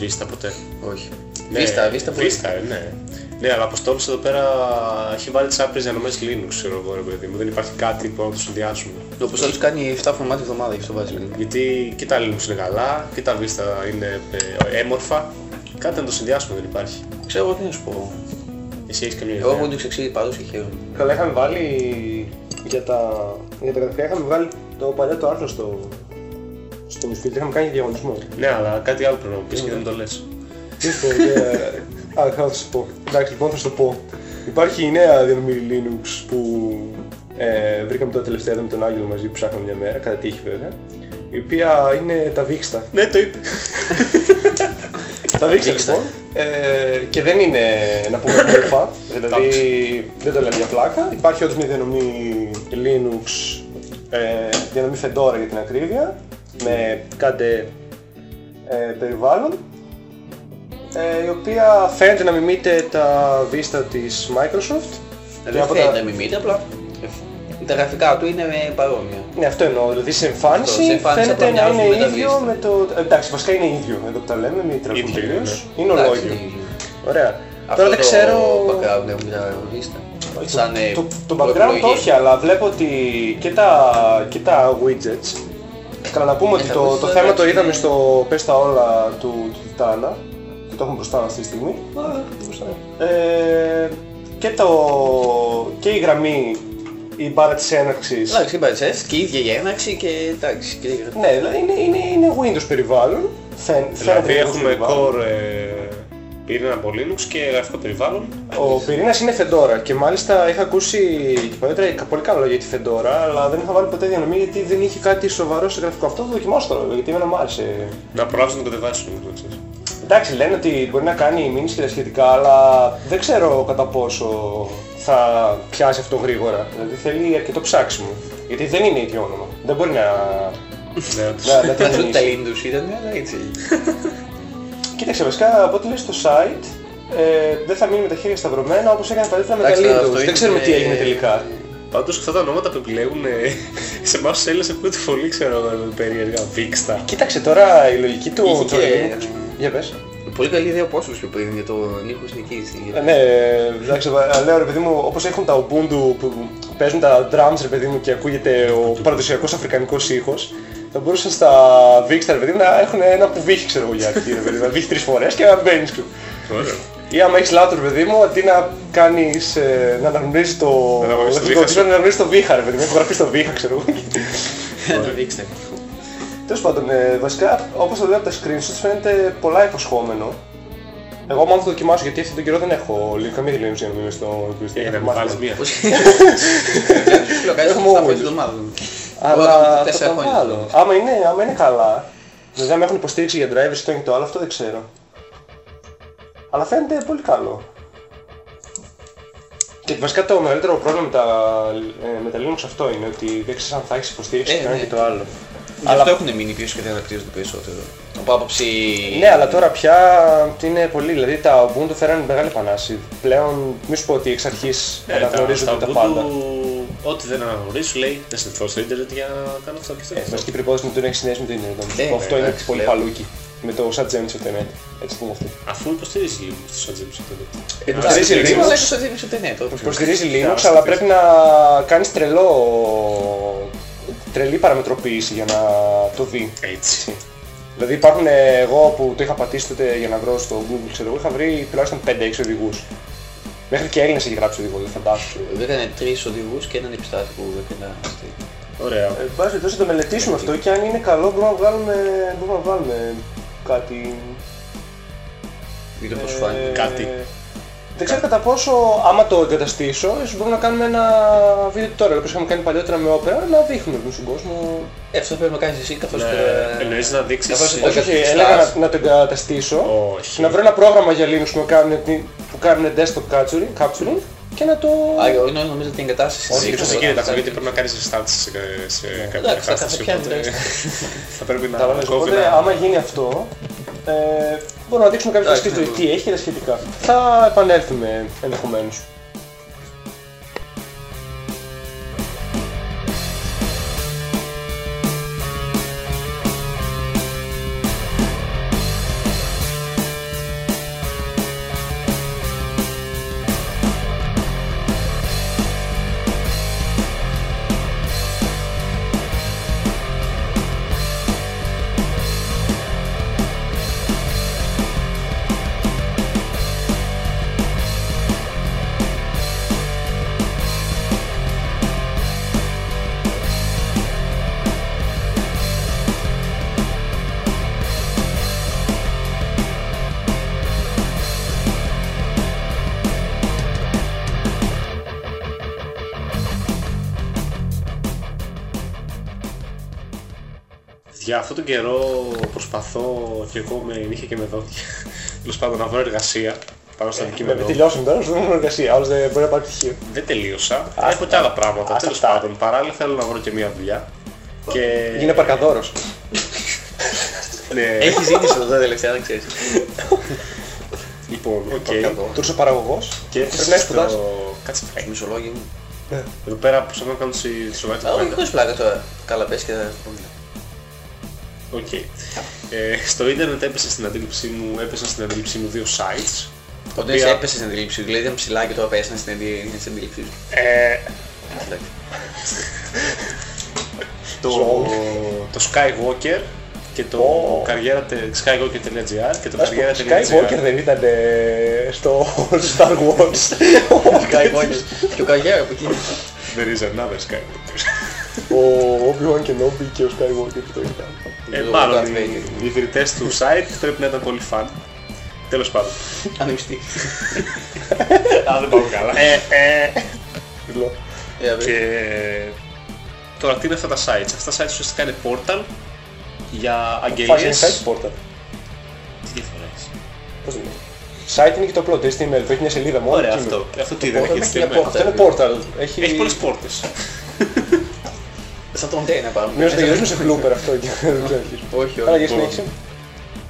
Θα βάλεις βίστα ποτέ. Όχι. Βίστα, βίστα που Βίστα, ε, ναι. Ναι, αλλά Αποστόλης εδώ πέρα έχει βάλει τις άπειρες διανομές Linux, ξέρω εγώ, ρε παιδί μου. Δεν υπάρχει κάτι που να το συνδυάσουμε. Όπως όλους κάνει 7 φορμάτι τη εβδομάδα, γι' αυτό βάζει λίγο. Γιατί και τα Linux είναι καλά, και τα Vista είναι ε, έμορφα. Κάτι να το συνδυάσουμε δεν υπάρχει. Ξέρω εγώ τι να σου πω. Εσύ έχεις καμία Εγώ ιδέα. έχω εξεξή πάντως και χαίρομαι. Καλά, είχαμε βάλει για τα, για τα γραφικά, είχαμε βάλει το παλιό το άρθρο στο, στο Newsfilter, είχαμε κάνει διαγωνισμό. Ναι, αλλά κάτι άλλο πρέπει να μου πεις και δεν μου το λες. Τι σου πω, ε, Α, θα σου πω. Εντάξει, λοιπόν, θα σου το πω. Υπάρχει η νέα διανομή Linux που ε, βρήκαμε τώρα τελευταία εδώ με τον Άγγελο μαζί που ψάχναμε μια μέρα, κατά τύχη βέβαια. Η οποία είναι τα Vixta. Ναι, το είπε. Τα Vixta Vixta. λοιπόν. Ε, και δεν είναι να πούμε μόρφα, δηλαδή δεν το λέμε για πλάκα. Υπάρχει όντως μια διανομή Linux, ε, διανομή Fedora για την ακρίβεια, με κάντε ε, περιβάλλον, ε, η οποία φαίνεται να μιμείται τα Vista της Microsoft. Δεν Και από φαίνεται τα- να μιμείται, απλά τα γραφικά του είναι παρόμοια. Ναι, αυτό εννοώ. Δηλαδή σε εμφάνιση, Αυτό, σε εμφάνιση φαίνεται απλά να μοιάζουν είναι με τα ίδιο Vista. με το. ε, Εντάξει, βασικά είναι ίδιο εδώ που τα λέμε, μην τρέχουμε Ίδιο είναι, τελείως. ναι. Είναι Εντάξει, ολόγιο. Ωραία. Τώρα δεν Αυτό ξέρω. Το background έχουν τα Vista. Σαν ε, Το, το background το προεπιλογή. όχι, αλλά βλέπω ότι και τα, και τα widgets. Καλά να πούμε Ε, ότι τα το, widgets το τώρα, θέμα το εντάξει, είδαμε είναι- στο πες τα όλα του, του Titana και το έχουμε μπροστά μας αυτή τη στιγμή. Ε, και, το, και η γραμμή, η μπάρα της έναρξης. Εντάξει, είπα έτσι, και η ίδια η έναρξη και εντάξει. Και... Ναι, δηλαδή είναι, είναι, είναι Windows περιβάλλον. Φαίν, Δηλαδή φαίνεται Windows έχουμε περιβάλλον. core ε, πυρήνα από Linux και γραφικό περιβάλλον. Ο πυρήνας είναι Fedora και μάλιστα είχα ακούσει παλιότερα πολύ καλά λόγια για τη Fedora, αλλά δεν είχα βάλει ποτέ διανομή γιατί δεν είχε κάτι σοβαρό σε γραφικό. Αυτό το δοκιμάσω τώρα, γιατί εμένα μου άρεσε. Να προλάβεις να το κατεβάσεις νομίζω, ξέρεις. Εντάξει, λένε ότι μπορεί να κάνει μήνυση και τα σχετικά, αλλά δεν ξέρω κατά πόσο θα πιάσει αυτό γρήγορα. Δηλαδή θέλει αρκετό ψάξιμο. Γιατί δεν είναι ίδιο όνομα. Δεν μπορεί να. Ναι, όντως. να, να το Αυτός τα εννοήσει. Linux ήταν, αλλά έτσι. Κοίταξε, βασικά από ό,τι λέει στο site, ε, δεν θα μείνει με τα χέρια σταυρωμένα όπως έκανε παλιότερα με τα Εντάξει, αυτό Linux. Δεν είναι- ξέρουμε τι έγινε τελικά. Πάντως αυτά τα ονόματα που επιλέγουν ε, σε εμάς τους Έλληνες ακούγεται πολύ ξέρω ε, περίεργα. Vixta. Κοίταξε τώρα η λογική του. Είχε του και- Linux. Για πες. Πολύ καλή ιδέα από όσους πιο πριν για το ήχο συνεχίζει. Ε, Ναι, εντάξει, αλλά λέω ρε παιδί μου, όπως έχουν τα Ubuntu που παίζουν τα drums ρε παιδί μου και ακούγεται ο παραδοσιακός αφρικανικός ήχος, θα μπορούσαν στα Vixter, παιδί μου, να έχουν ένα κουβίχι, ξέρω εγώ γιατί, ρε παιδί μου, να βύχει τρεις φορές και να μπαίνεις, ξέρω. Ωραίο. Ή άμα έχεις λάτρο, παιδί μου, αντί να κάνεις, ε, να αναγνωρίσεις το... Να αναγνωρίσεις το το βήχα δικό σου. να αναγνωρίσεις το βήχα, ρε παιδί μου, έχω γραφεί στο βήχα, ξέρω εγώ. Το δείξτε. Τέλος πάντων, ε, βασικά, όπως το λέω από τα screenshots, φαίνεται πολλά υποσχόμενο. Εγώ μόνο θα το δοκιμάσω γιατί αυτόν τον καιρό δεν έχω λίγο καμία τηλεόραση για να μην είμαι στο Ε, να μου βάλεις μία. Πώς Φιλοκάρι, Έχουμε θα όλους. πω την εβδομάδα. Αλλά Εγώ θα τέσσερα το χρόνια. βάλω. Άμα είναι, άμα είναι καλά. Δηλαδή άμα έχουν υποστήριξη για drivers το είναι το άλλο, αυτό δεν ξέρω. Αλλά φαίνεται πολύ καλό. Και βασικά το μεγαλύτερο πρόβλημα με τα, ε, με τα Linux αυτό είναι ότι δεν ξέρεις αν θα έχεις υποστήριξη Ε, και το ένα ναι. και το άλλο. Γι' Αλλά- αυτό έχουν μείνει πίσω και δεν ανακτίζονται περισσότερο. Από άποψη... Ναι, αλλά τώρα πια είναι πολύ. Δηλαδή τα Ubuntu φέρανε μεγάλη επανάσταση. Πλέον μη σου πω ότι εξ αρχής Ε, τα- αναγνωρίζονται στα τα πάντα. Ubuntu, Ό,τι δεν αναγνωρίζεις σου λέει δεν συνηθώ στο ίντερνετ για να κάνω αυτό και Ε, αυτό. βασική προπόθεση είναι ότι δεν έχει συνδέσει με το Ιντερνετ. όμως. Ε, αυτό ναι, είναι εντάξει, πολύ πλέον. παλούκι. Με το Satgen στο Internet. Έτσι πούμε αυτό. Αφού υποστηρίζει λίγο στο Satgem στο ίντερνετ. Υποστηρίζει Εντάξει, Linux. αλλά στο δίνει στο internet. όχι. Υποστηρίζει Linux, Τεράστιο αλλά πίσω. πρέπει να κάνεις τρελό... τρελή παραμετροποίηση για να το δει. Έτσι. Δηλαδή υπάρχουν ε, εγώ που το είχα πατήσει τότε για να βρω στο Google, ξέρω εγώ, είχα βρει τουλάχιστον 5-6 οδηγούς. Μέχρι και Έλληνες έχει γράψει οδηγό, δεν φαντάζομαι. Έκανε τρεις οδηγούς και έναν επιστάτη που έκανα. Ωραία. Ε, Εν πάση περιπτώσει θα το μελετήσουμε αυτό και αν είναι καλό μπορούμε να βγάλουμε, μπορούμε να βγάλουμε κάτι... Βίντεο πώς σου ε, φάνηκε. Κάτι. Δεν ξέρω κατά πόσο, άμα το εγκαταστήσω, ίσως μπορούμε να κάνουμε ένα βίντεο τώρα, όπως είχαμε κάνει παλιότερα με Opera, να δείχνουμε λοιπόν στον κόσμο. Ε, αυτό πρέπει να κάνεις εσύ καθώς... Ναι, ε, εννοείς να δείξεις... καθώς ε, το Όχι, όχι, εγκαταστάς. έλεγα να, να το εγκαταστήσω, Όχι. να βρω ένα πρόγραμμα για Linux που κάνουν, που κάνουν desktop capturing, capturing και να το... Α, εγώ νο- νομίζω ότι την εγκατάσταση... Όχι, της εκτός Linux δεν γίνεται θα- αυτό γιατί πρέπει να κάνεις restart σε, σε κάποια Εντάξει, θα κατάσταση. πιάνει Οπότε θα πρέπει να Κατάλαβες, κόβει οπότε ένα... άμα γίνει αυτό, ε, μπορούμε να δείξουμε κάποια Εντάξει, στιγμή ναι, τι έχει και τα σχετικά. Θα επανέλθουμε ενδεχομένως. Για αυτόν τον καιρό προσπαθώ και εγώ με νύχια και με δόντια τέλος πάντων να βρω εργασία πάνω στο Με αντικείμενο. τελειώσουμε τώρα, στο δούμε εργασία, άλλος δεν μπορεί να πάρει πτυχίο. Δεν τελείωσα. Άστα Έχω και άλλα πράγματα. Άστα Τέλος αυτά. πάντων, παράλληλα θέλω να βρω και μια δουλειά. Και... Γίνε παρκαδόρος. Ναι, Έχει ζήτηση εδώ τελευταία, δεν ξέρεις. λοιπόν, οκ. Παρκαδόρος. Τούρσο παραγωγός. Και Πρέπει να έχεις σπουδάσει. στο... Κάτσε φρέι. Μισολόγιο μου. Εδώ πέρα που σαν να κάνω τη σοβαρή Α, όχι, κουβέντα. χωρίς πλάκα τώρα. Καλά πες και θα το πούμε. Οκ. Ε, στο ίντερνετ έπεσε στην αντίληψή μου, έπεσαν στην αντίληψή μου δύο sites. τα Όταν οποία- εσύ έπεσες στην αντίληψη σου, δηλαδή ήταν ψηλά και τώρα πέσανε στην αντί- στην αντίληψη σου. Ε, Εντάξει. το, το Skywalker και το Ω. καριέρα.gr skywalker.gr και το Ας πούμε, Skywalker καριέρα.gr δεν ήταν ε, στο Star Wars. Skywalker. Και ο Καγιέρα που εκεί. There is another Skywalker. Ο Obi-Wan Kenobi και ο Skywalker το ήταν. Ε, Το μάλλον Darth οι, Vader. οι ιδρυτές του site πρέπει να ήταν πολύ φαν. Τέλος πάντων. Ανεμιστή. Α, δεν πάω καλά. Ε, ε, Φιλό. Για βρε. και τώρα τι είναι αυτά τα sites. Αυτά τα sites ουσιαστικά είναι portal για Φάση είναι αγγελίες. site portal. Τι διαφορά έχει. Πώς είναι; Site είναι και το απλό, το HTML, που έχει μια σελίδα μόνο. Ωραία κείμενο. αυτό. Αυτό τι Το δεν portal έχει έχει HTML. για Αυτό είναι portal. Έχει, Έχει πολλές πόρτες. Σαν τον Τέι να πάμε. Μήπως το γυρίσουμε σε blooper αυτό και δεν ξέρω. Όχι, Άρα όχι. για συνέχισε.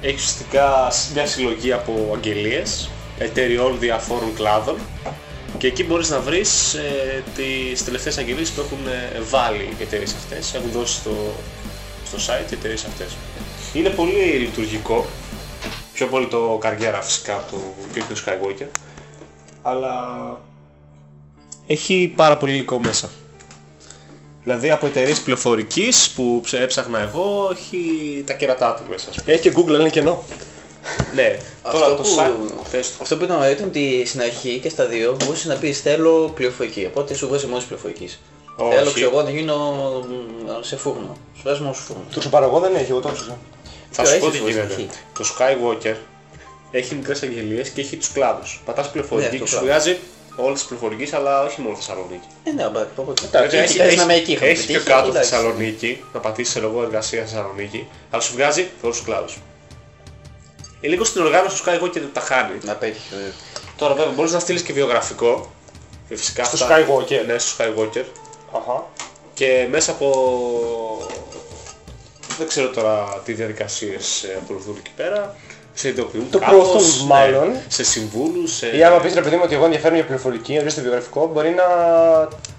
Έχει ουσιαστικά μια συλλογή από αγγελίες εταιριών διαφόρων κλάδων και εκεί μπορείς να βρεις ε, τις τελευταίες αγγελίες που έχουν ε, βάλει οι εταιρείες αυτές, έχουν δώσει στο, στο site οι εταιρείες αυτές. Είναι πολύ λειτουργικό, πιο πολύ το καριέρα φυσικά από το Kirk Skywalker, αλλά έχει πάρα πολύ υλικό μέσα. Δηλαδή από εταιρείες πληροφορικής που ψε- έψαχνα εγώ, έχει τα κερατά του μέσα. ας πούμε. Έχει και Google, αλλά είναι κενό. Ναι, τώρα Αυτό το που- site... Πες το. Αυτό που ήταν ωραίο ήταν ότι στην αρχή και στα δύο μπορούσες να πεις θέλω πληροφορική. Οπότε σου βγάζει μόνος πληροφορικής. Όχι. Θέλω ξέρω εγώ να γίνω μ, σε φούρνο. Σου βγάζει μόνος σου φούρνο. Το ξεπαραγώ δεν έχει, εγώ το έψαξα. Θα Ποιο σου πω έχεις τι βγει στην γίνεται. αρχή; Το Skywalker έχει μικρές αγγελίες και έχει τους κλάδους. Πατάς πληροφορική Ναι, το και σου κλάδο. βγάζει όλες τις πληροφορικές, αλλά όχι μόνο Θεσσαλονίκη. Ε, ναι, μπα, οπότε. Δηλαδή, Έχει κάνει στην Αμερική είχαμε έχει πιο πετύχει, κάτω εντάξει. Θεσσαλονίκη, να πατήσεις εγώ εργασία Θεσσαλονίκη, αλλά σου βγάζει όλους τους κλάδους. Ε, λίγο στην οργάνωση του Skywalker τα χάνει. Να πέτυχε. βέβαια. Τώρα βέβαια μπορείς να στείλεις και βιογραφικό. Και φυσικά Στο αυτά- Skywalker. Ναι, στο Skywalker. Αχα. Και μέσα από... Δεν ξέρω τώρα τι διαδικασίες ε, ακολουθούν εκεί πέρα. Σε ειδοποιούν Το κάπως, προωθούν, ναι, μάλλον. σε συμβούλους, σε... Ή άμα πεις ρε παιδί μου ότι εγώ ενδιαφέρομαι για πληροφορική, να βρεις το βιογραφικό, μπορεί να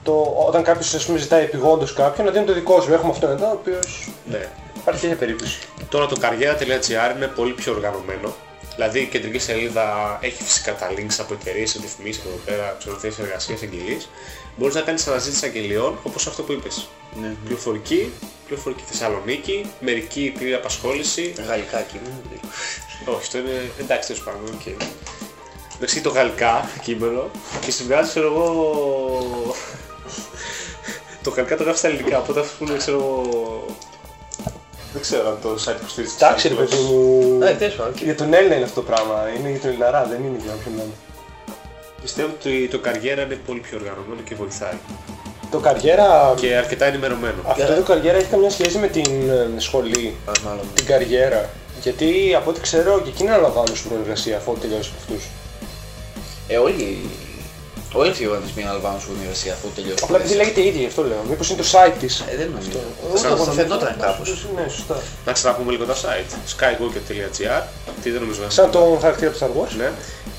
το, όταν κάποιος ας πούμε ζητάει επιγόντως κάποιον, να δίνει το δικό σου. Έχουμε αυτόν εδώ, ο οποίος Ναι. υπάρχει τέτοια περίπτωση. Τώρα το καριέρα.gr είναι πολύ πιο οργανωμένο. Δηλαδή η κεντρική σελίδα έχει φυσικά τα links από εταιρείες, διαφημίσεις εδώ πέρα, ξέρω θέσεις εργασίας, αγγελίες. Μπορείς να κάνεις αναζήτηση αγγελιών όπως αυτό που είπες. Ναι. Πληροφορική, πληροφορική Θεσσαλονίκη, μερική πλήρη απασχόληση. Γαλλικά κείμενα. Όχι, αυτό είναι εντάξει τέλος πάντων, οκ. Εντάξει το γαλλικά κείμενο και σου βγάζει ξέρω εγώ... το γαλλικά το γράφεις στα ελληνικά, οπότε αυτό που είναι ξέρω εγώ... Δεν ξέρω αν το site υποστηρίζει. το Εντάξει site ρε του. παιδί μου, Ναι, τέλος πάντων. για τον Έλληνα είναι αυτό το πράγμα, είναι για τον Ελληναρά, δεν είναι για όποιον άλλο. Πιστεύω ότι το καριέρα είναι πολύ πιο οργανωμένο και βοηθάει. Το καριέρα, Και αρκετά ενημερωμένο. αυτό το καριέρα έχει καμιά σχέση με την ε, σχολή, Α, Μάλλον. την καριέρα. Γιατί από ό,τι ξέρω και εκείνοι αναλαμβάνουν στην εργασία αφού τελειώσει από αυτούς. Ε, όλοι. Όλοι οι οργανισμοί αναλαμβάνουν σου εργασία αφού τελειώσει. Απλά επειδή λέγεται ίδια, γι' αυτό λέω. Μήπως είναι το site της. Ε, δεν νομίζω. Ούτε Θα- εγώ Θα νομίζω. φαινόταν κάπως. Ναι, σωστά. Να ξαναπούμε λίγο τα site. skywalker.gr Τι δεν νομίζω να Σαν τον χαρακτήρα του Star Wars. Ναι.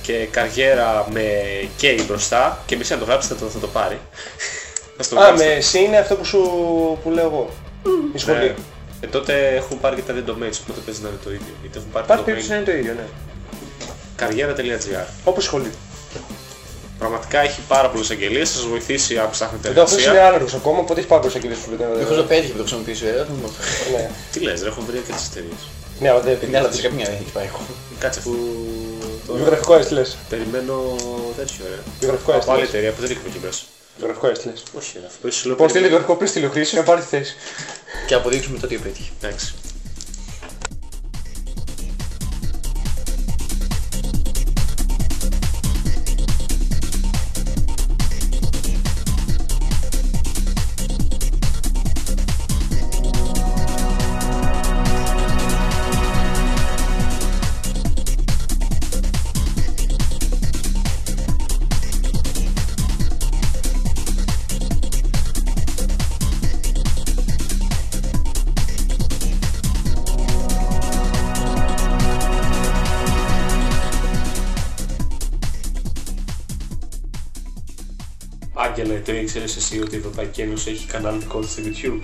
Και καριέρα με K μπροστά και μισή να το γράψετε θα το, θα το πάρει. Θα στο Α, γράψετε. με εσύ είναι αυτό που σου που λέω εγώ. Η σχολή. Ναι. Ε, τότε έχουν πάρει και τα δύο domains, οπότε παίζει να είναι το ίδιο. Γιατί έχουν πάρει Υπάρχει το περίπτωση να domain είναι το ίδιο, ναι. καριέρα.gr Όπως η σχολή. Πραγματικά έχει πάρα πολλές αγγελίες, θα σας βοηθήσει αν ψάχνετε Εδώ αυτός είναι εργασία. άνεργος ακόμα, οπότε έχει πάρα πολλές αγγελίες που πρέπει Έχω να το πέτυχε που το χρησιμοποιήσω, ε, δεν μου Ναι. Τι λες, ρε, έχω βρει και τις εταιρείες. Ναι, αλλά δεν Ναι, αλλά πει. φυσικά μια δεν έχει πάει εγώ. Κάτσε αφού... τώρα Βιογραφικό έστειλες. Περιμένω τέτοιο, ρε. Βιογραφικό Από άλλη έστειλες. εταιρεία που δεν έχουμε εκεί μέσα. Βιογραφικό έστειλες. Όχι, ρε, αυτό σου λέω Λοιπόν, στείλε περιμένω. βιογραφικό πριν στείλει ο Χρήστος για να πάρει τη θέση. Και αποδείξουμε το ότι πέτυχε. Εντάξει. Το ήξερες εσύ ότι η Ευρωπαϊκή Ένωση έχει κανάλι δικό της στο YouTube;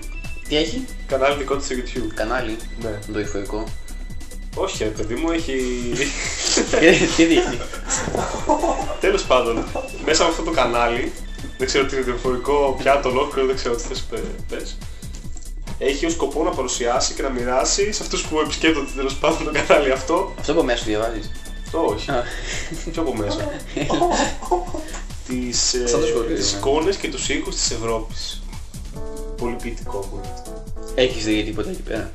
Τι έχει; Κανάλι δικό της στο YouTube. Κανάλι; Ναι. Το εφορικό. Όχι, ρε παιδί μου, έχει... Και τι δείχνει; Τέλος πάντων, μέσα από αυτό το κανάλι, δεν ξέρω τι είναι διαφορικό πιάτο ολόκληρο, δεν ξέρω τι θες πε- πες. Έχει ως σκοπό να παρουσιάσει και να μοιράσει σε αυτούς που επισκέπτονται τέλος πάντων το κανάλι αυτό. Αυτό από μέσα του διαβάζεις. Αυτό όχι. Α. Πιο από μέσα; τις, ε, Σαν το σχολείο, τις ναι. εικόνες και τους ήχους της Ευρώπης. Πολύ ποιητικό που είναι αυτό. Έχεις δει τίποτα εκεί πέρα;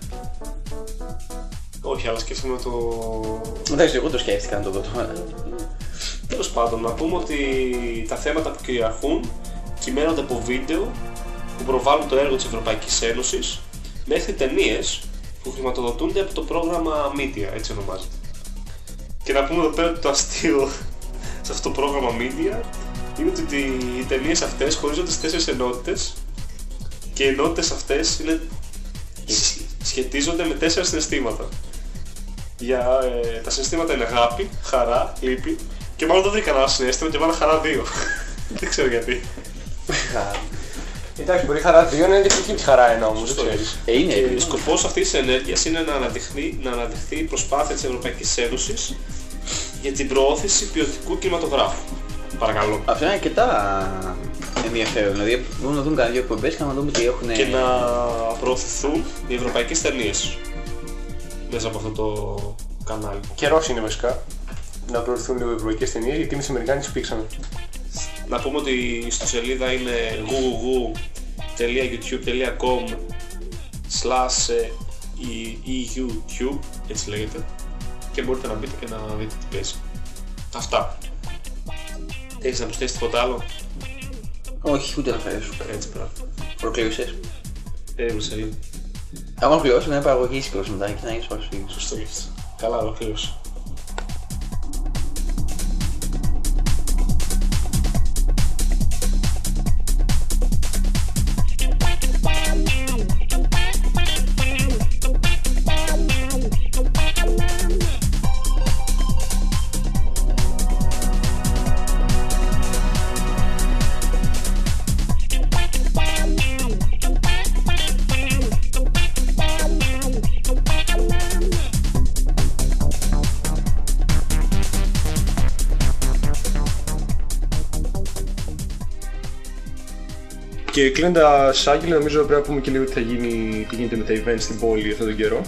Όχι, αλλά σκέφτομαι το... Εντάξει, εγώ το σκέφτηκα να το δω τώρα. Τέλος πάντων, να πούμε ότι τα θέματα που κυριαρχούν κυμαίνονται από βίντεο που προβάλλουν το έργο της Ευρωπαϊκής Ένωσης μέχρι ταινίες που χρηματοδοτούνται από το πρόγραμμα Media, έτσι ονομάζεται. Και να πούμε εδώ πέρα ότι το αστείο σε αυτό το πρόγραμμα Media είναι ότι οι ταινίες αυτές χωρίζονται σε τέσσερις ενότητες και οι ενότητες αυτές είναι... σχετίζονται με τέσσερα συναισθήματα. Για, ε, τα συναισθήματα είναι αγάπη, χαρά, λύπη και μάλλον δεν βρήκα ένα συνέστημα και βάλα χαρά 2. δεν ξέρω γιατί. Εντάξει, μπορεί η χαρά 2 να είναι διαφορετική από τη χαρά 1 όμως, δεν Σωστό. ξέρεις. Ε, είναι. Και σκοπός αυτής της ενέργειας είναι να αναδειχθεί, να αναδειχθεί η προσπάθεια της Ευρωπαϊκής Ένωσης για την προώθηση ποιοτικού κινηματογράφου. Παρακαλώ. Αυτό είναι αρκετά ενδιαφέρον. Δηλαδή μπορούν να δουν κανένα δύο εκπομπές και να δούμε τι έχουν. και να προωθηθούν οι ευρωπαϊκές ταινίες μέσα από αυτό το κανάλι. Καιρός είναι βασικά να προωθηθούν λίγο ευρωπαϊκές ταινίες γιατί εμείς οι Αμερικάνοι σπίξαμε. Να πούμε ότι η ιστοσελίδα είναι www.youtube.com slash ε, youtube, έτσι λέγεται και μπορείτε να μπείτε και να δείτε τι παίζει. Αυτά. Έχεις να προσθέσεις τίποτα άλλο; Όχι, ούτε να φέρεσαι. Έτσι πράγμα. Προκλήρωσες. Περίμενε λίγο. Αν ολοκληρώσω μια παραγωγή σκόρος μετά και να έχεις πάρει φύγεις. Σωστό έχεις. Καλά ολοκλήρωσε. Και κλείνοντα, Άγγελε, νομίζω πρέπει να πούμε και λίγο τι θα γίνει, τι γίνεται με τα event στην πόλη αυτόν τον καιρό.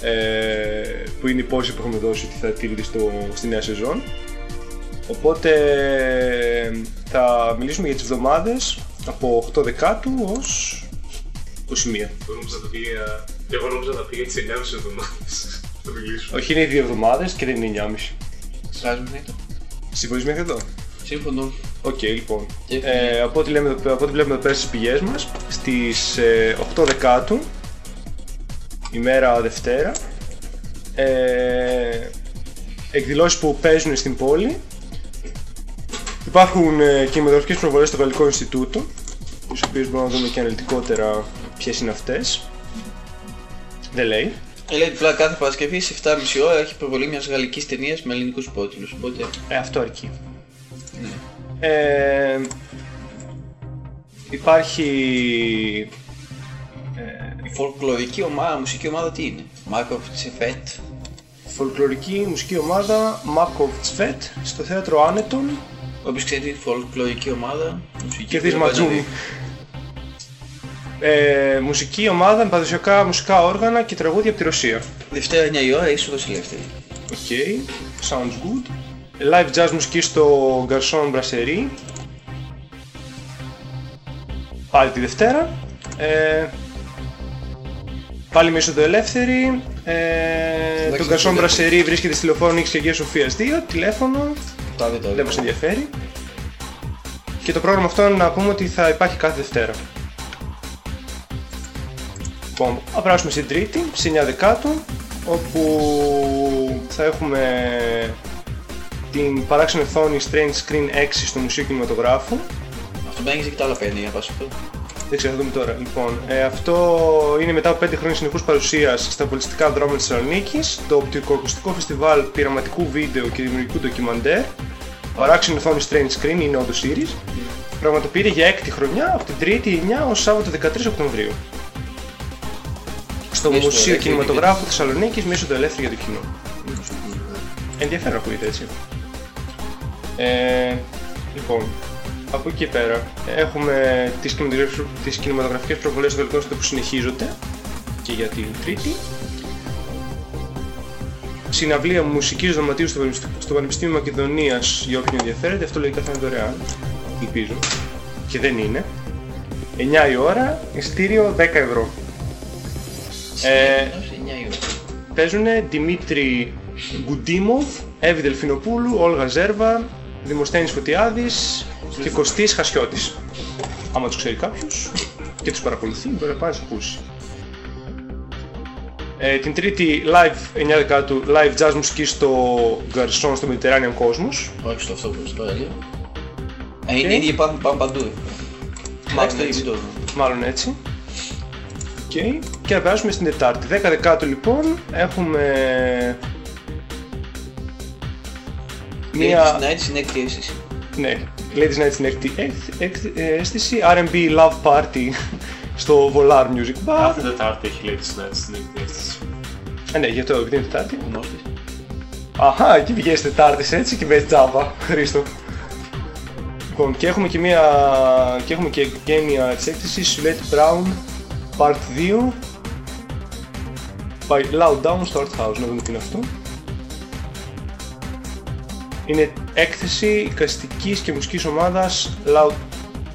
Ε, που είναι η πόση που έχουμε δώσει ότι θα τηρηθεί στο, στη νέα σεζόν. Οπότε θα μιλήσουμε για τις εβδομάδες από 8 Δεκάτου ως 21. Εγώ νόμιζα να τα πήγε, εγώ νόμιζα να τα πήγε τις 9 εβδομάδες. Θα μιλήσουμε. Όχι, είναι οι δύο εβδομάδες και δεν είναι 9,5. Σράζουμε νύχτα. Συμφωνείς μέχρι εδώ. Σύμφωνο. Οκ, λοιπόν. Και Ε, από, ό,τι λέμε, από ό,τι βλέπουμε εδώ πέρα στις πηγές μας, στις ε, 8 Δεκάτου, ημέρα Δευτέρα, ε, εκδηλώσεις που παίζουν στην πόλη. Υπάρχουν ε, κινηματογραφικές προβολές στο Γαλλικό Ινστιτούτο, τις οποίες μπορούμε να δούμε και αναλυτικότερα ποιες είναι αυτές. Δεν λέει. Ε, λέει απλά κάθε Παρασκευή σε 7.30 ώρα έχει προβολή μιας γαλλικής ταινίας με ελληνικούς υπότιτλους. Οπότε Ε, αυτό αρκεί. Ε, υπάρχει ε, η folklorική ομάδα, μουσική ομάδα τι είναι; Markov Tsefet. Φολκλωρική μουσική ομάδα Makov Tsvet στο θέατρο Άνετον Όποιος ξέρει τη folklorική ομάδα, μουσική και της που δεν πάει να Ματζούμ. δει. Ε, μουσική ομάδα με παραδοσιακά μουσικά όργανα και τραγούδια από τη Ρωσία. Δευτέρα 9 η ώρα, είσοδος ελεύθερη. OK, sounds good. Live jazz μουσική στο Garçon Brasserie. Πάλι τη Δευτέρα. Ε, πάλι με είσοδο ελεύθερη. Ε, το Εντάξει, Garçon δεν- Brasserie βρίσκεται στη λεωφόρο Νίκης και Αγίας Σοφίας 2. Τηλέφωνο Τα δεν τα δεν μας ενδιαφέρει. Και το πρόγραμμα αυτό να πούμε ότι θα υπάρχει κάθε Δευτέρα. Λοιπόν, θα περάσουμε στην Τρίτη, στις 9 Δεκάτου, όπου θα έχουμε την παράξενη οθόνη Strange Screen 6 στο Μουσείο Κινηματογράφου. Αυτό μπαίνεις και τα άλλα πέντε για να πας αυτό. Δεν ξέρω, θα δούμε τώρα. Λοιπόν, ε, αυτό είναι μετά από 5 χρόνια συνεχούς παρουσίας στα πολιτιστικά δρόμενα της Θεσσαλονίκης, το οπτικοακουστικό φεστιβάλ πειραματικού βίντεο και δημιουργικού ντοκιμαντέρ, παράξενη οθόνη Strange Screen, είναι όντως series, πραγματοποιείται για έκτη χρονιά από την 3η 9 ως Σάββατο 13 Οκτωβρίου. Στο Μέσω Μουσείο ελεύθερη Κινηματογράφου Θεσσαλονίκης μέσω του ελεύθερου για το κοινό. Ενδιαφέρον ακούγεται έτσι. Ε, λοιπόν, από εκεί και πέρα έχουμε τις κινηματογραφικές, τις κινηματογραφικές προβολές στο Γαλλικό Ινστιτούτο που συνεχίζονται και για την Τρίτη. Συναυλία μουσικής δωματίου στο Πανεπιστήμιο- στο Πανεπιστήμιο Μακεδονίας για όποιον ενδιαφέρεται, αυτό λογικά θα είναι δωρεάν, ελπίζω, και δεν είναι. 9 η ώρα, ειστήριο 10 ευρώ. Ε, Σε 9 η ώρα. Παίζουν Δημήτρη Γκουντίμοφ, Εύη Δελφινοπούλου, Όλγα Ζέρβα, Δημοσθένης Φωτιάδης και Κωστής Χασιώτης. Άμα τους ξέρει κάποιος και τους παρακολουθεί, μπορεί να πάει να τους ακούσει. Ε, την τρίτη live 9 Δεκάτου, live jazz μουσική στο Γκαρσόν στο Mediterranean Cosmos. Όχι στο αυτό που είπες τώρα λίγο. Ε, είναι ήδη υπάρχουν πάνω παντού. Εντάξει, το έτσι. ίδιο το. Μάλλον έτσι. Okay. Και να περάσουμε στην Τετάρτη. 10 Δεκάτου λοιπόν έχουμε Μία... μία Night στην έκτη αίσθηση. Ναι, Ladies Night στην έκτη έκ- έκ- ε, αίσθηση, R&B Love Party στο Volar Music Bar. Κάθε Τετάρτη έχει λέει τη συνάντηση στην εκδίαση. Ε, ναι, γιατί το επειδή είναι Τετάρτη. Γνώστης. Αχα, εκεί πηγαίνεις Τετάρτης έτσι και με τζάμπα, Χρήστο. Λοιπόν, και έχουμε και, μια, και, έχουμε και, και μια της έκθεσης Let Brown Part 2 by Loud Down στο Art House. Να δούμε τι είναι αυτό. Είναι έκθεση εικαστικής και μουσικής ομάδας Loud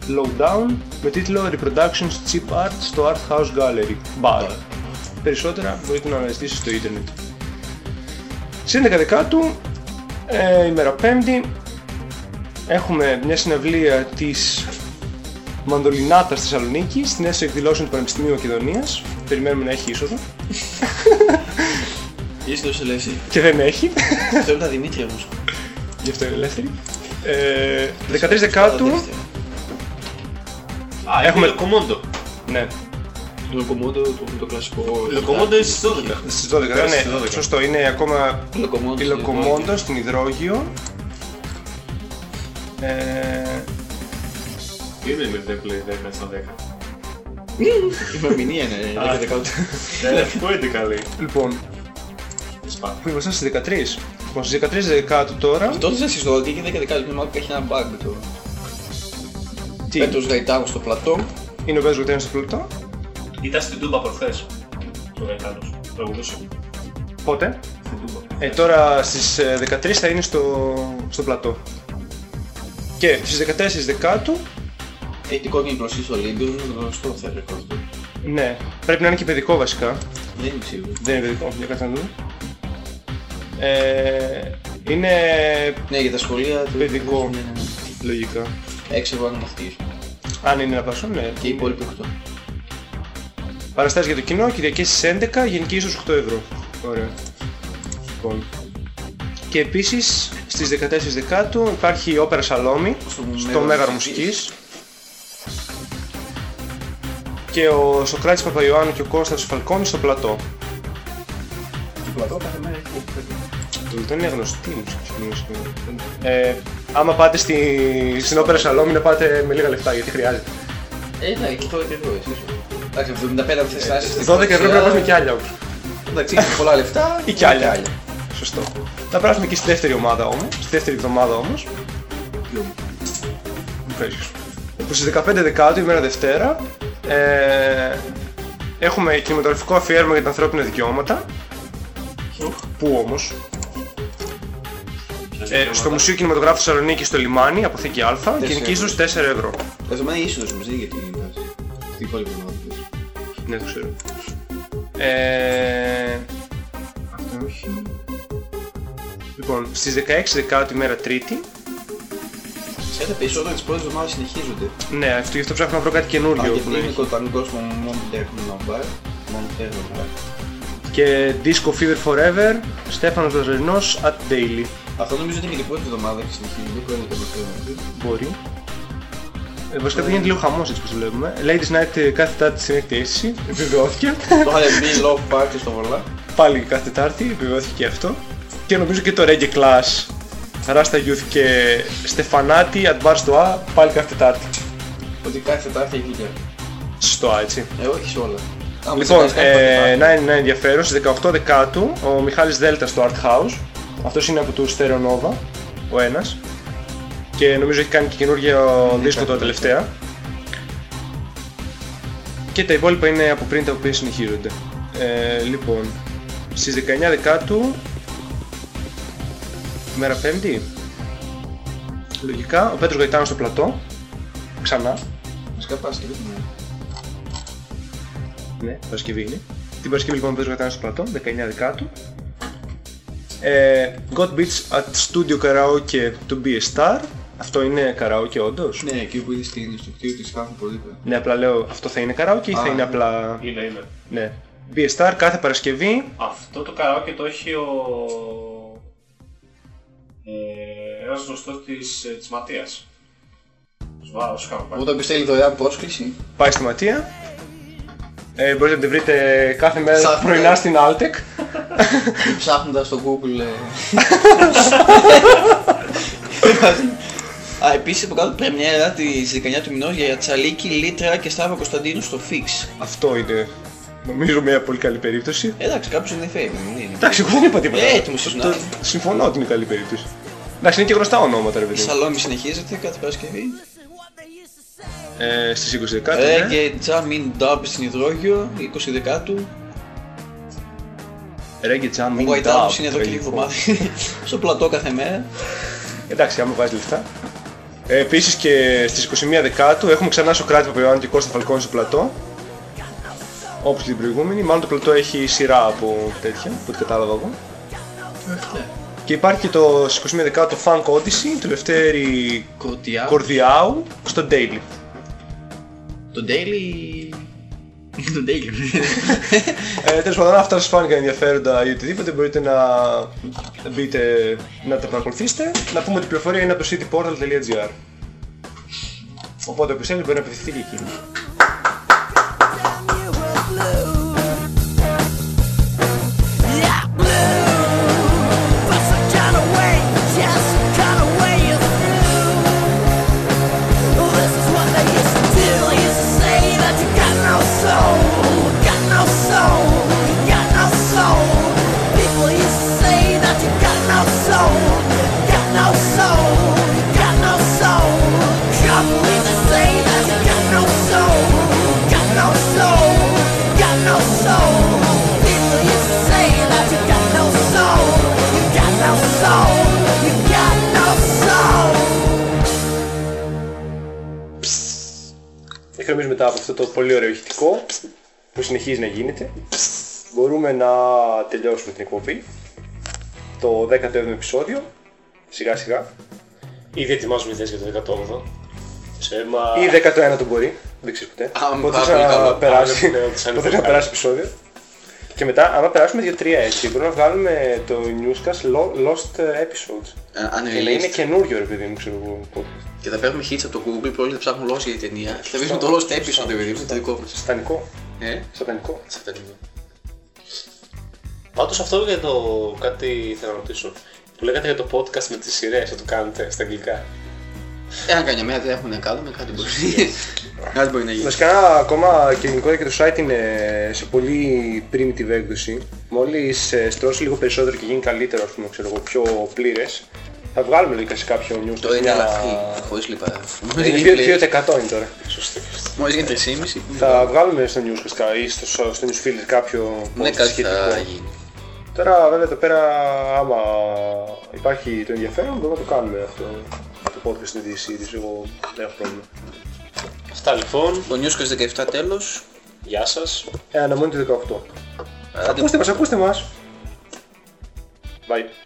Lowdown με τίτλο Reproductions Cheap Art στο Art House Gallery Bar. Περισσότερα μπορείτε να αναζητήσετε στο ίντερνετ. Στην 11 Δεκάτου, ε, ημέρα Πέμπτη, έχουμε μια συναυλία της Μαντολινάτας στη Θεσσαλονίκη στην αίθουσα εκδηλώσεων του Πανεπιστημίου Μακεδονίας. Περιμένουμε να έχει είσοδο. Είσαι τόσο ελεύθερη. Και δεν έχει. Αυτό είναι τα Δημήτρια όμως. Γι' αυτό είναι ελεύθερη. Ε, 13 Δεκάτου, Α, Έχουμε- έχουμε Λοκομόντο. ναι, Το Λοκομόντο, το, το κλασικό. Λοκομόντο είναι στις 12. στις 12, Πέρασε ναι, στις 12. σωστό, είναι ακόμα Λοκομόντο. η Λοκομόντο στην Ιδρόγειο. Ε, Τι είναι με δεν πλέει 10 στα 10. Η ημερομηνία είναι. Α. 10 δεκάτου. Ναι, πού είναι καλή. λοιπόν, Σπά. που είμαστε στις 13. Λοιπόν, στις 13 Δεκάτου τώρα, Τότε δεν συζητώ και 10 δεκάτου μάλλον έχει ένα bug το. τι, Πέτρος Γαϊτάγου στο πλατό. είναι ο Πέτρος Γουτένος στο πλούτο. Ήταν στην Τούμπα προχθές. Το Γαϊτάνος. Τραγουδούσε. Πότε; Στην Τούμπα. Ε, τώρα στις ε, 13 θα είναι στο, στο πλατό. Και στις 14 Δεκάτου, Έχει την κόκκινη προσοχή στο Ολύμπιος, είναι γνωστό θα έλεγα αυτό. ναι, πρέπει να είναι και παιδικό βασικά. Δεν είμαι σίγουρο. Δεν είναι παιδικό, για κάτσε να δούμε. Ε, είναι Ναι, για τα σχολεία του. Παιδικό. Ναι, ναι, ναι. λογικά. Έξι εγώ να μαθητής. Αν είναι να πάσω, ναι. Και οι υπόλοιποι 8. Παραστάσεις για το κοινό, Κυριακές στις 11, γενική ίσως 8 ευρώ. Ωραία. Λοιπόν. Και επίσης στις 14 Δεκάτου υπάρχει η όπερα Σαλόμη Στο στο Μέγαρο Μέγαρο Μουσικής. Μουσικής και ο Σοκράτης Παπαϊωάννου και ο Κώστας Φαλκόνης στο πλατό. Το πλατό κάθε μέρα έχει κόκκινη. Το πλατό είναι γνωστή μουσική. μουσική. Ε, άμα πάτε στη, στην όπερα Σαλόμη να πάτε με λίγα λεφτά γιατί χρειάζεται. Ε, ναι, εκεί 12 ευρώ εσύ. Εντάξει, 75 από τις θέσεις. 12 ευρώ πρέπει να πας με κι άλλα όμως. Εντάξει, έχει πολλά λεφτά. Ή κι άλλα. Σωστό. Θα περάσουμε και στη δεύτερη ομάδα όμως, στη δεύτερη εβδομάδα όμως. Ευχαριστώ. Που στις 15 Δεκάτου, ημέρα Δευτέρα, ε, έχουμε κινηματογραφικό αφιέρωμα για τα ανθρώπινα δικαιώματα. Πού όμως; Ε, στο Μουσείο Κινηματογράφου Θεσσαλονίκη στο Λιμάνι, αποθήκη Α, γενική ίσως 4 ευρώ. Δεδομένη είσοδος όμως, δεν είναι για την βάση. Στην υπόλοιπη ομάδα. Ναι, το ξέρω. Ε, αυτό όχι. Λοιπόν, στις 16 Δεκάτου, ημέρα Τρίτη, Σε τα περισσότερα τις πρώτες εβδομάδες συνεχίζονται. ναι, αυτό, γι' αυτό ψάχνω να βρω κάτι Α, καινούριο. που γιατί να είναι έχει. κολπανικός μόνο τέχνο μπαρ. Μόνο τέχνο μπαρ. Και Disco Fever Forever, Στέφανος Λαζαρινός, at Daily. Αυτό νομίζω ότι είναι και την πρώτη εβδομάδα και συνεχίζει. Δεν μπορεί να το προφέρει. Μπορεί. Ε, βασικά δεν γίνεται λίγο χαμός έτσι που το βλέπουμε. Ladies Night ε, κάθε Τετάρτη στην έκτη αίσθηση, επιβεβαιώθηκε. Το είχατε μπει love party στο Βορλά. Πάλι κάθε Τετάρτη, επιβεβαιώθηκε και αυτό. Και νομίζω και το Reggae Class, Rasta Youth και Στεφανάτη at Bar στο A, πάλι κάθε Τετάρτη. Ότι κάθε Τετάρτη έχει δουλειά. Στο A, έτσι. Ε, όχι σε όλα. Άμα Λοιπόν, σε κάνει ε, κάτι να, είναι, να είναι ενδιαφέρον, στις 18 Δεκάτου ο Μιχάλης Δέλτα στο Art House. Αυτός είναι από του Stereo Nova, ο ένας. Και νομίζω έχει κάνει και καινούργιο δίσκο κάτι τώρα τελευταία. Και τα υπόλοιπα είναι από πριν τα οποία συνεχίζονται. Ε, λοιπόν, στις 19 Δεκάτου, μέρα Πέμπτη, λογικά, ο Πέτρος Γαϊτάνος στο πλατό, ξανά, Βασικά Παρασκευή την είναι. Ναι, Παρασκευή είναι. Την Παρασκευή λοιπόν παίζουμε κατά στο πλατό, 19 Δεκάτου. Ε, Got Beats at Studio Karaoke to be a star. Αυτό είναι καραόκε όντως; Ναι, εκεί που είναι στην- στο κτίριο της Χάχου πολύ δίπλα. Ναι, απλά λέω αυτό θα είναι καραόκε ή θα Α, είναι ναι. απλά... Είναι, είναι. Ναι. Be a star κάθε Παρασκευή. Αυτό το καραόκε το έχει ο... Ε, ένας γνωστός της, ε, της Ματίας. Τους βάρω, τους είχαμε πάει. Όταν πιστεύει δωρεάν πρόσκληση, Πάει στη Ματία. Ε, μπορείτε να τη βρείτε κάθε μέρα Ψάχνετε. πρωινά στην Altec. ψάχνοντας στο Google. ε. Α, επίσης από κάτω πρεμιέρα της 19 του μηνός για Τσαλίκη, Λίτρα και Σταύρο Κωνσταντίνου στο Fix. Αυτό είναι νομίζω μια πολύ καλή περίπτωση. Εντάξει, κάποιος ενδιαφέρει, μην είναι. Εντάξει, εγώ δεν είπα τίποτα. Ε, έτοιμος ήσουν, Το- α. Συμφωνώ ότι είναι καλή περίπτωση. Εντάξει, είναι και γνωστά ονόματα, ρε Η παιδί. μου. Σαλόμη συνεχίζεται κάθε Παρασκευή. Ε, στις 20 Δεκάτου, ναι. Reggae Jam in Dub στην Υδρόγειο, 20 Δεκάτου. Reggae Jam Ο in White Dub, Album είναι εδώ και λίγο τραγικό. εβδομάδα. Στο πλατό κάθε μέρα. Εντάξει, άμα βάζει λεφτά. Ε, Επίσης και στις 21 Δεκάτου έχουμε ξανά Σοκράτη Παπαϊωάννη και Κώστα Φαλκόνη στο πλατό. Όπως και την προηγούμενη. Μάλλον το πλατό έχει σειρά από τέτοια, από ό,τι κατάλαβα εγώ. Και υπάρχει και το στις 21 Δεκάτου το Funk Odyssey, του Λευτέρη Κορτιά. Κορδιάου στο Daily. Το Daily. Το Daily. Ε, Τέλος πάντων, αν αυτά σας φάνηκαν ενδιαφέροντα ή οτιδήποτε, μπορείτε να μπείτε να τα παρακολουθήσετε. Να πούμε ότι η πληροφορία είναι από το cityportal.gr. Οπότε όποιος θέλει μπορεί να απευθυνθεί και εκεί. Πολύ ωραίο ηχητικό που συνεχίζει να γίνεται, μπορούμε να τελειώσουμε την εκπομπή. Το 17ο επεισόδιο, σιγά σιγά. Ήδη ετοιμάζουμε ιδέες για το 18ο. Ψέμα. Ή 19ο μπορεί, δεν ξέρεις ποτέ. Α, Πότε πάρα θα πολύ καλό. περάσει, Ναι, ότι θα είναι πότε πολύ θα περάσει επεισόδιο. Και μετά, άμα περάσουμε 2-3 έτσι, μπορούμε να βγάλουμε το newscast Lo- Lost Episodes. Και να είναι Unreleased. καινούριο ρε παιδί μου, ξέρω εγώ. podcast. Και θα παίρνουμε hits από το Google που όλοι θα ψάχνουν λόγο για την ταινία. Θα βρίσκουμε το Lost Episode, παιδί μου, το δικό μας. Σατανικό. Ε, Σατανικό. σατανικό. Πάντως αυτό για το κάτι θέλω να ρωτήσω. Που λέγατε για το podcast με τις σειρές, θα το κάνετε στα αγγλικά. Εάν καμιά μέρα δεν έχουμε να κάνουμε, κάτι μπορεί. Κάτι μπορεί να γίνει. Βασικά ακόμα και γενικότερα και το site είναι σε πολύ primitive έκδοση. Μόλις ε, στρώσει λίγο περισσότερο και γίνει καλύτερο, ας πούμε, ξέρω εγώ, πιο πλήρες, θα βγάλουμε λογικά σε κάποιο news. Το είναι μια- ελαφρύ, χωρίς λίπα. Είναι 2% είναι τώρα. Σωστή. Μόλις γίνει 3,5. Θα βγάλουμε στο news ή στο, στο newsfilter κάποιο Ναι, post κάτι σχετικό. θα γίνει. Τώρα βέβαια εδώ πέρα άμα υπάρχει το ενδιαφέρον μπορούμε να το κάνουμε αυτό το podcast στην DC series, εγώ δεν έχω πρόβλημα. Αυτά λοιπόν. Το Newscast 17 τέλος. Γεια σας. Ε, αναμονή του 18. Άντε, Ακούστε μας, ακούστε μας. Bye.